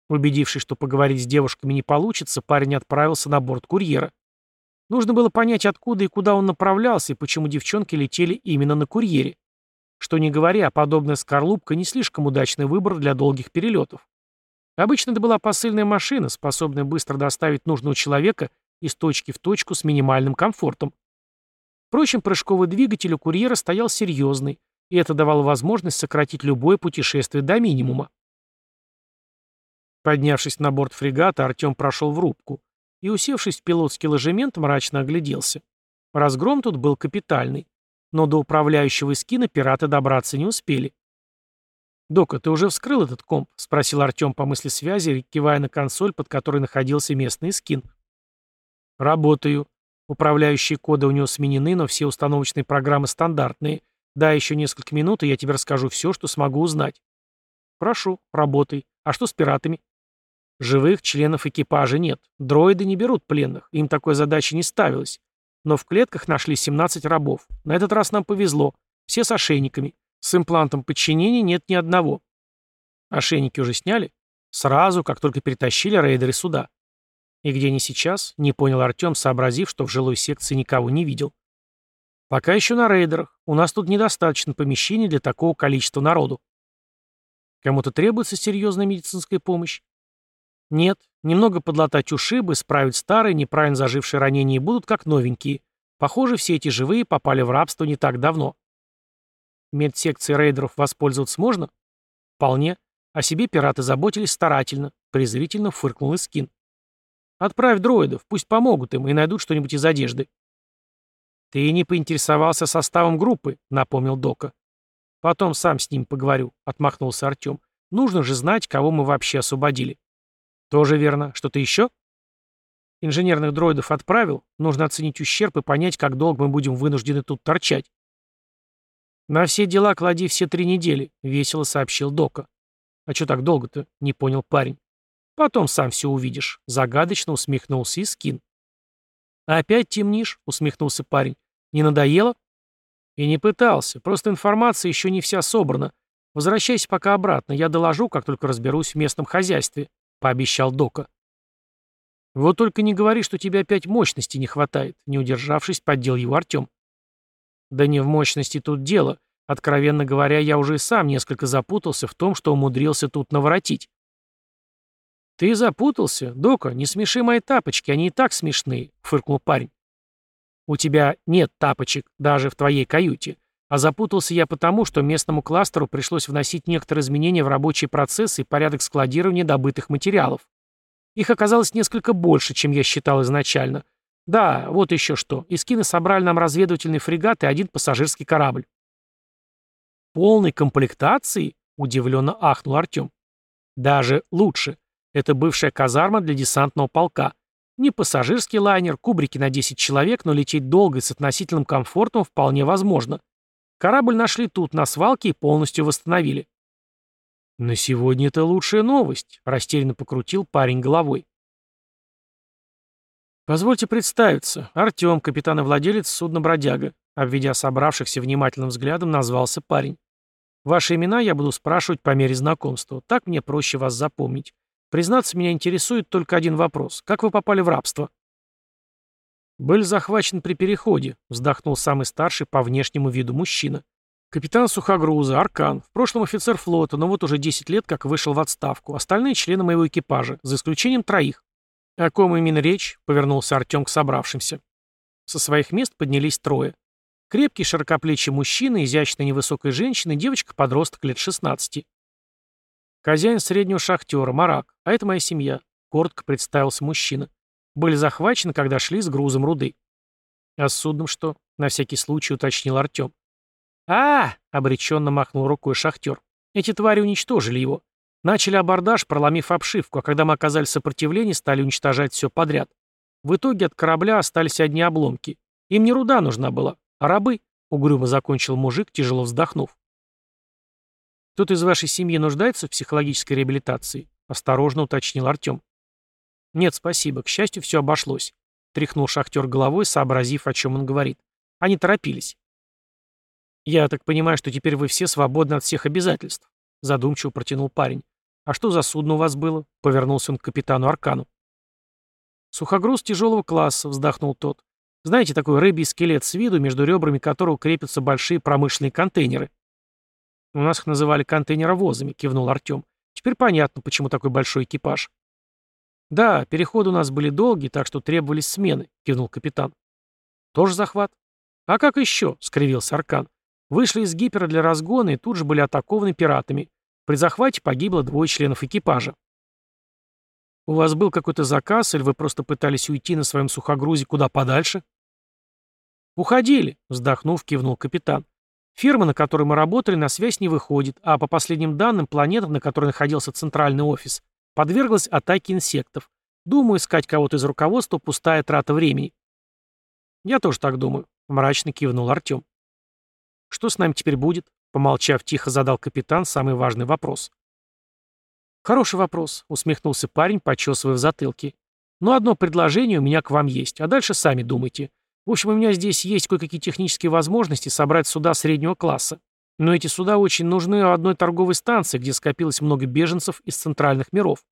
Убедившись, что поговорить с девушками не получится, парень отправился на борт курьера. Нужно было понять, откуда и куда он направлялся, и почему девчонки летели именно на курьере. Что не говоря, подобная скорлупка не слишком удачный выбор для долгих перелетов. Обычно это была посыльная машина, способная быстро доставить нужного человека из точки в точку с минимальным комфортом. Впрочем, прыжковый двигатель у курьера стоял серьезный, и это давало возможность сократить любое путешествие до минимума. Поднявшись на борт фрегата, Артем прошел в рубку и, усевшись в пилотский ложемент, мрачно огляделся. Разгром тут был капитальный, но до управляющего эскина пираты добраться не успели. «Дока, ты уже вскрыл этот комп?» — спросил Артем по мысли связи, кивая на консоль, под которой находился местный скин. «Работаю. Управляющие коды у него сменены, но все установочные программы стандартные. Да, еще несколько минут, и я тебе расскажу все, что смогу узнать». «Прошу, работай. А что с пиратами?» Живых членов экипажа нет. Дроиды не берут пленных, им такой задачи не ставилось. Но в клетках нашли 17 рабов. На этот раз нам повезло. Все с ошейниками. С имплантом подчинения нет ни одного. Ошейники уже сняли? Сразу, как только перетащили рейдеры сюда. И где они сейчас? Не понял Артем, сообразив, что в жилой секции никого не видел. Пока еще на рейдерах. У нас тут недостаточно помещений для такого количества народу. Кому-то требуется серьезная медицинская помощь? Нет, немного подлатать ушибы, справить старые, неправильно зажившие ранения будут как новенькие. Похоже, все эти живые попали в рабство не так давно. Медсекции рейдеров воспользоваться можно? Вполне. О себе пираты заботились старательно, презрительно фыркнул Искин. Отправь дроидов, пусть помогут им и найдут что-нибудь из одежды. Ты не поинтересовался составом группы, напомнил Дока. Потом сам с ним поговорю, отмахнулся Артем. Нужно же знать, кого мы вообще освободили. Тоже верно. Что-то еще? Инженерных дроидов отправил. Нужно оценить ущерб и понять, как долго мы будем вынуждены тут торчать. «На все дела клади все три недели», — весело сообщил Дока. «А что так долго-то?» — не понял парень. «Потом сам все увидишь», — загадочно усмехнулся Искин. «Опять темнишь?» — усмехнулся парень. «Не надоело?» «И не пытался. Просто информация еще не вся собрана. Возвращайся пока обратно. Я доложу, как только разберусь в местном хозяйстве», — пообещал Дока. «Вот только не говори, что тебе опять мощности не хватает», — не удержавшись, поддел его Артем. «Да не в мощности тут дело. Откровенно говоря, я уже и сам несколько запутался в том, что умудрился тут наворотить». «Ты запутался? Дока, не смеши мои тапочки, они и так смешные», — фыркнул парень. «У тебя нет тапочек, даже в твоей каюте. А запутался я потому, что местному кластеру пришлось вносить некоторые изменения в рабочие процессы и порядок складирования добытых материалов. Их оказалось несколько больше, чем я считал изначально. Да, вот еще что. Искины собрали нам разведывательный фрегат и один пассажирский корабль. «Полной комплектации?» — удивленно ахнул Артем. «Даже лучше. Это бывшая казарма для десантного полка. Не пассажирский лайнер, кубрики на 10 человек, но лететь долго и с относительным комфортом вполне возможно. Корабль нашли тут, на свалке, и полностью восстановили. «На сегодня это лучшая новость», — растерянно покрутил парень головой. «Позвольте представиться. Артем, капитан и владелец судна «Бродяга», обведя собравшихся внимательным взглядом, назвался парень. Ваши имена я буду спрашивать по мере знакомства. Так мне проще вас запомнить. Признаться, меня интересует только один вопрос. Как вы попали в рабство?» «Были захвачены при переходе», — вздохнул самый старший по внешнему виду мужчина. Капитан сухогруза, Аркан, в прошлом офицер флота, но вот уже 10 лет как вышел в отставку. Остальные члены моего экипажа, за исключением троих. О ком именно речь? Повернулся Артем к собравшимся. Со своих мест поднялись трое. Крепкий широкоплечий мужчина, изящная невысокая женщина девочка-подросток лет 16. Хозяин среднего шахтера, Марак, а это моя семья, коротко представился мужчина. Были захвачены, когда шли с грузом руды. А с судном что? На всякий случай уточнил Артем а обреченно махнул рукой шахтер. «Эти твари уничтожили его. Начали абордаж, проломив обшивку, а когда мы оказали сопротивление, стали уничтожать все подряд. В итоге от корабля остались одни обломки. Им не руда нужна была, а рабы», — угрюмо закончил мужик, тяжело вздохнув. «Кто-то из вашей семьи нуждается в психологической реабилитации?» — осторожно уточнил Артем. «Нет, спасибо. К счастью, все обошлось», — тряхнул шахтер головой, сообразив, о чем он говорит. Они торопились. «Я так понимаю, что теперь вы все свободны от всех обязательств», — задумчиво протянул парень. «А что за судно у вас было?» — повернулся он к капитану Аркану. «Сухогруз тяжелого класса», — вздохнул тот. «Знаете, такой рыбий скелет с виду, между ребрами которого крепятся большие промышленные контейнеры». «У нас их называли контейнеровозами», — кивнул Артем. «Теперь понятно, почему такой большой экипаж». «Да, переходы у нас были долгие, так что требовались смены», — кивнул капитан. «Тоже захват?» «А как еще?» — скривился Аркан. Вышли из гипера для разгона и тут же были атакованы пиратами. При захвате погибло двое членов экипажа. «У вас был какой-то заказ, или вы просто пытались уйти на своем сухогрузе куда подальше?» «Уходили», — вздохнув, кивнул капитан. «Фирма, на которой мы работали, на связь не выходит, а по последним данным, планета, на которой находился центральный офис, подверглась атаке инсектов. Думаю, искать кого-то из руководства — пустая трата времени». «Я тоже так думаю», — мрачно кивнул Артем. Что с нами теперь будет? Помолчав, тихо задал капитан самый важный вопрос. Хороший вопрос, усмехнулся парень, почесывая в затылке. Но одно предложение у меня к вам есть, а дальше сами думайте. В общем, у меня здесь есть кое-какие технические возможности собрать суда среднего класса. Но эти суда очень нужны одной торговой станции, где скопилось много беженцев из центральных миров.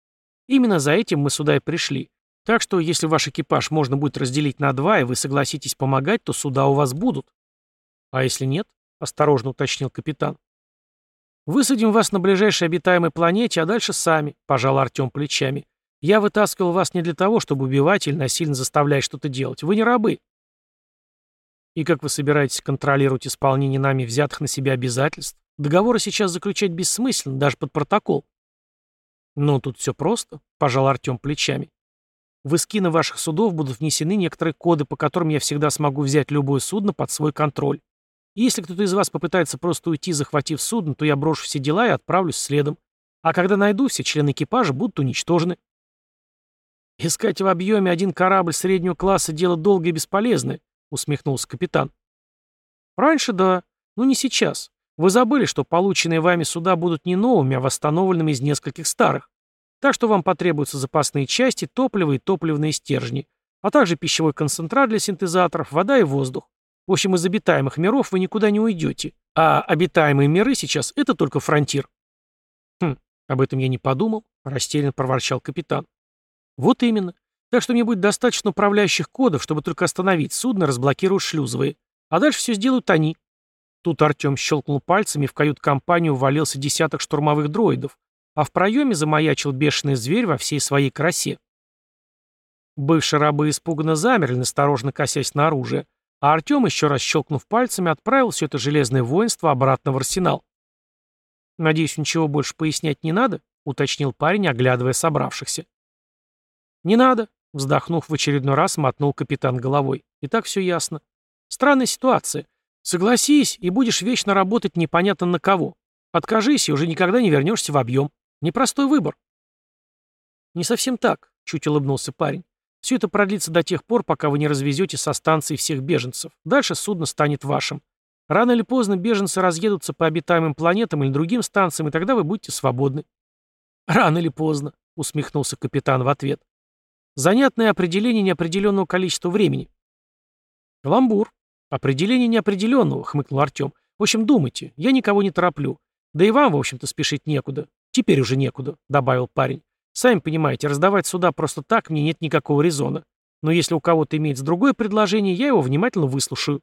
Именно за этим мы сюда и пришли. Так что, если ваш экипаж можно будет разделить на два, и вы согласитесь помогать, то суда у вас будут. А если нет? осторожно уточнил капитан. «Высадим вас на ближайшей обитаемой планете, а дальше сами», — пожал Артем плечами. «Я вытаскивал вас не для того, чтобы убивать или насильно заставлять что-то делать. Вы не рабы». «И как вы собираетесь контролировать исполнение нами взятых на себя обязательств? Договоры сейчас заключать бессмысленно, даже под протокол». «Ну, тут все просто», — пожал Артем плечами. В эскины ваших судов будут внесены некоторые коды, по которым я всегда смогу взять любое судно под свой контроль. Если кто-то из вас попытается просто уйти, захватив судно, то я брошу все дела и отправлюсь следом. А когда найду, все члены экипажа будут уничтожены. «Искать в объеме один корабль среднего класса — дело долгое и бесполезное», — усмехнулся капитан. «Раньше да, Ну не сейчас. Вы забыли, что полученные вами суда будут не новыми, а восстановленными из нескольких старых. Так что вам потребуются запасные части, топливо и топливные стержни, а также пищевой концентрат для синтезаторов, вода и воздух. В общем, из обитаемых миров вы никуда не уйдете. А обитаемые миры сейчас — это только фронтир. Хм, об этом я не подумал, растерянно проворчал капитан. Вот именно. Так что мне будет достаточно управляющих кодов, чтобы только остановить судно, разблокировать шлюзовые. А дальше все сделают они. Тут Артем щелкнул пальцами, в кают-компанию ввалился десяток штурмовых дроидов, а в проеме замаячил бешеный зверь во всей своей красе. Бывшие рабы испуганно замерли, насторожно косясь на оружие, а Артем, еще раз щелкнув пальцами, отправил все это железное воинство обратно в арсенал. «Надеюсь, ничего больше пояснять не надо?» — уточнил парень, оглядывая собравшихся. «Не надо», — вздохнув в очередной раз, мотнул капитан головой. «И так все ясно. Странная ситуация. Согласись, и будешь вечно работать непонятно на кого. Откажись, и уже никогда не вернешься в объем. Непростой выбор». «Не совсем так», — чуть улыбнулся парень. «Все это продлится до тех пор, пока вы не развезете со станции всех беженцев. Дальше судно станет вашим. Рано или поздно беженцы разъедутся по обитаемым планетам или другим станциям, и тогда вы будете свободны». «Рано или поздно», — усмехнулся капитан в ответ. Занятное определение неопределенного количества времени. Ламбур. Определение неопределенного, хмыкнул Артем. В общем, думайте, я никого не тороплю. Да и вам, в общем-то, спешить некуда. Теперь уже некуда, добавил парень. Сами понимаете, раздавать суда просто так мне нет никакого резона. Но если у кого-то имеется другое предложение, я его внимательно выслушаю.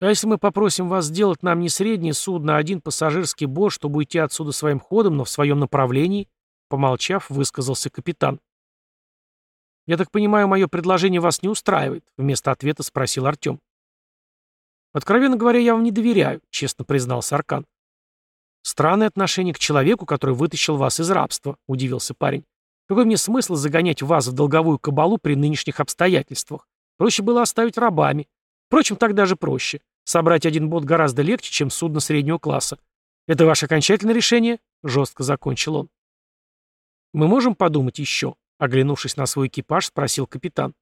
А если мы попросим вас сделать нам не среднее судно, а один пассажирский бот, чтобы уйти отсюда своим ходом, но в своем направлении? Помолчав, высказался капитан. «Я так понимаю, мое предложение вас не устраивает?» Вместо ответа спросил Артем. «Откровенно говоря, я вам не доверяю», — честно признался Аркан. «Странное отношение к человеку, который вытащил вас из рабства», — удивился парень. «Какой мне смысл загонять вас в долговую кабалу при нынешних обстоятельствах? Проще было оставить рабами. Впрочем, так даже проще. Собрать один бот гораздо легче, чем судно среднего класса. Это ваше окончательное решение?» — жестко закончил он. «Мы можем подумать еще?» — оглянувшись на свой экипаж, спросил капитан.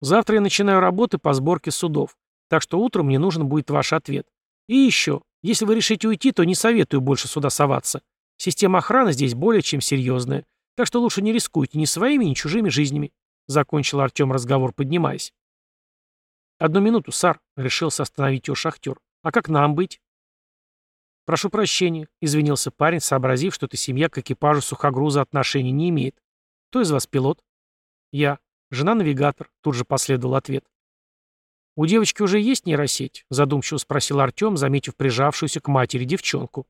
«Завтра я начинаю работы по сборке судов, так что утром мне нужен будет ваш ответ. И еще, если вы решите уйти, то не советую больше сюда соваться. Система охраны здесь более чем серьезная, так что лучше не рискуйте ни своими, ни чужими жизнями», — закончил Артем разговор, поднимаясь. «Одну минуту, сар», — решился остановить его шахтер. «А как нам быть?» «Прошу прощения», — извинился парень, сообразив, что эта семья к экипажу сухогруза отношений не имеет. «Кто из вас пилот?» «Я. Жена-навигатор», — тут же последовал ответ. «У девочки уже есть нейросеть?» — задумчиво спросил Артем, заметив прижавшуюся к матери девчонку.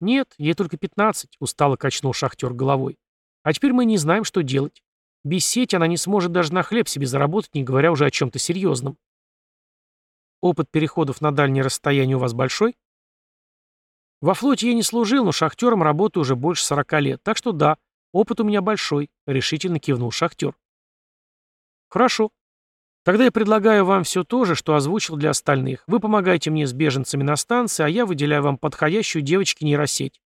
«Нет, ей только пятнадцать», — устало качнул шахтер головой. «А теперь мы не знаем, что делать. Без сети она не сможет даже на хлеб себе заработать, не говоря уже о чем-то серьезном». «Опыт переходов на дальние расстояния у вас большой?» Во флоте я не служил, но шахтером работаю уже больше 40 лет, так что да, опыт у меня большой», — решительно кивнул шахтер. «Хорошо. Тогда я предлагаю вам все то же, что озвучил для остальных. Вы помогаете мне с беженцами на станции, а я выделяю вам подходящую девочке нейросеть.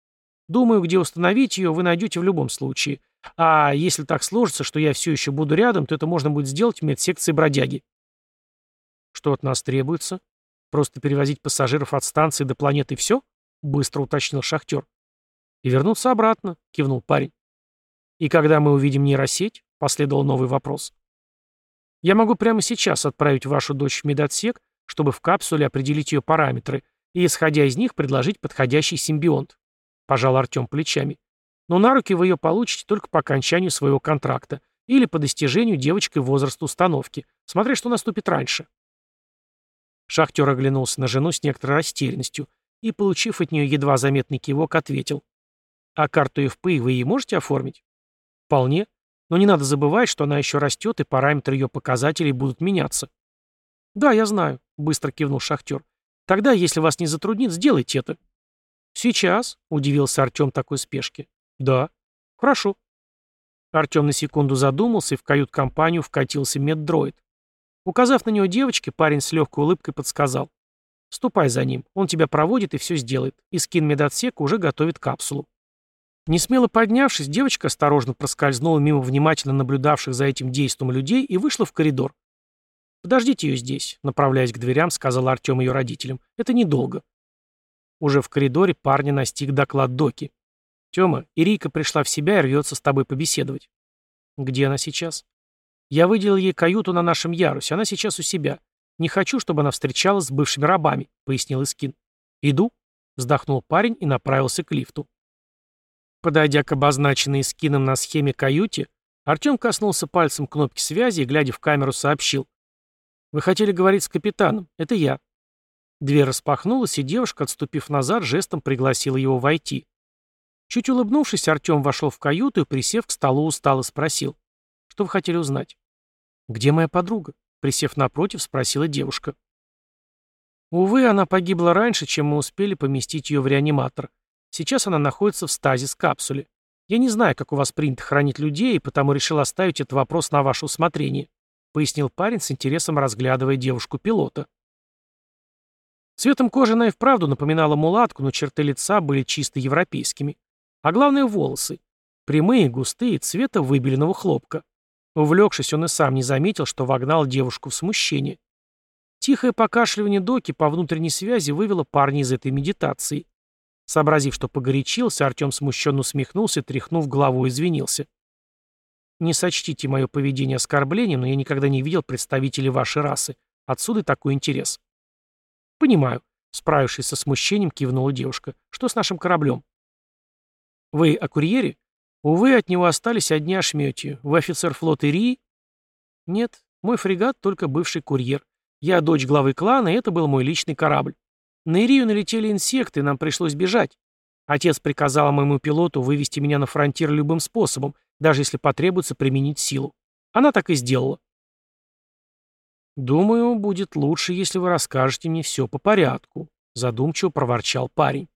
Думаю, где установить ее, вы найдете в любом случае. А если так сложится, что я все еще буду рядом, то это можно будет сделать в медсекции бродяги». «Что от нас требуется? Просто перевозить пассажиров от станции до планеты и все?» — быстро уточнил шахтер. «И вернуться обратно», — кивнул парень. «И когда мы увидим нейросеть?» — последовал новый вопрос. «Я могу прямо сейчас отправить вашу дочь в медотсек, чтобы в капсуле определить ее параметры и, исходя из них, предложить подходящий симбионт», — пожал Артем плечами. «Но на руки вы ее получите только по окончанию своего контракта или по достижению девочкой возраста установки, смотря что наступит раньше». Шахтер оглянулся на жену с некоторой растерянностью, и, получив от нее едва заметный кивок, ответил. «А карту FP вы ей можете оформить?» «Вполне. Но не надо забывать, что она еще растет, и параметры ее показателей будут меняться». «Да, я знаю», — быстро кивнул шахтер. «Тогда, если вас не затруднит, сделайте это». «Сейчас?» — удивился Артем такой спешке. «Да». «Хорошо». Артем на секунду задумался, и в кают-компанию вкатился меддроид. Указав на него девочке, парень с легкой улыбкой подсказал. Ступай за ним, он тебя проводит и все сделает. И скин медотсека уже готовит капсулу. Несмело поднявшись, девочка осторожно проскользнула мимо внимательно наблюдавших за этим действом людей и вышла в коридор. «Подождите ее здесь», — направляясь к дверям, сказал Артем ее родителям. «Это недолго». Уже в коридоре парня настиг доклад Доки. «Тема, Ирийка пришла в себя и рвется с тобой побеседовать». «Где она сейчас?» «Я выделил ей каюту на нашем ярусе. Она сейчас у себя. Не хочу, чтобы она встречалась с бывшими рабами», — пояснил Искин. «Иду», — вздохнул парень и направился к лифту. Подойдя к обозначенной Искином на схеме каюте, Артем коснулся пальцем кнопки связи и, глядя в камеру, сообщил. «Вы хотели говорить с капитаном. Это я». Дверь распахнулась, и девушка, отступив назад, жестом пригласила его войти. Чуть улыбнувшись, Артем вошел в каюту и, присев к столу, устало спросил. «Что вы хотели узнать?» «Где моя подруга?» Присев напротив, спросила девушка. Увы, она погибла раньше, чем мы успели поместить ее в реаниматор. Сейчас она находится в стазис-капсуле. Я не знаю, как у вас принято хранить людей, и потому решил оставить этот вопрос на ваше усмотрение», — пояснил парень с интересом, разглядывая девушку-пилота. Цветом кожи она и вправду напоминала мулатку, но черты лица были чисто европейскими. А главное — волосы. Прямые, густые, цвета выбеленного хлопка. Увлекшись, он и сам не заметил, что вогнал девушку в смущение. Тихое покашливание Доки по внутренней связи вывело парня из этой медитации. Сообразив, что погорячился, Артем смущенно усмехнулся, тряхнув головой, извинился. «Не сочтите мое поведение оскорблением, но я никогда не видел представителей вашей расы. Отсюда такой интерес». «Понимаю», — справившись со смущением, кивнула девушка. «Что с нашим кораблем?» «Вы о курьере?» «Увы, от него остались одни ошметья. Вы офицер флота Ирии?» «Нет, мой фрегат — только бывший курьер. Я дочь главы клана, и это был мой личный корабль. На Ирию налетели инсекты, нам пришлось бежать. Отец приказал моему пилоту вывести меня на фронтир любым способом, даже если потребуется применить силу. Она так и сделала. «Думаю, будет лучше, если вы расскажете мне все по порядку», — задумчиво проворчал парень.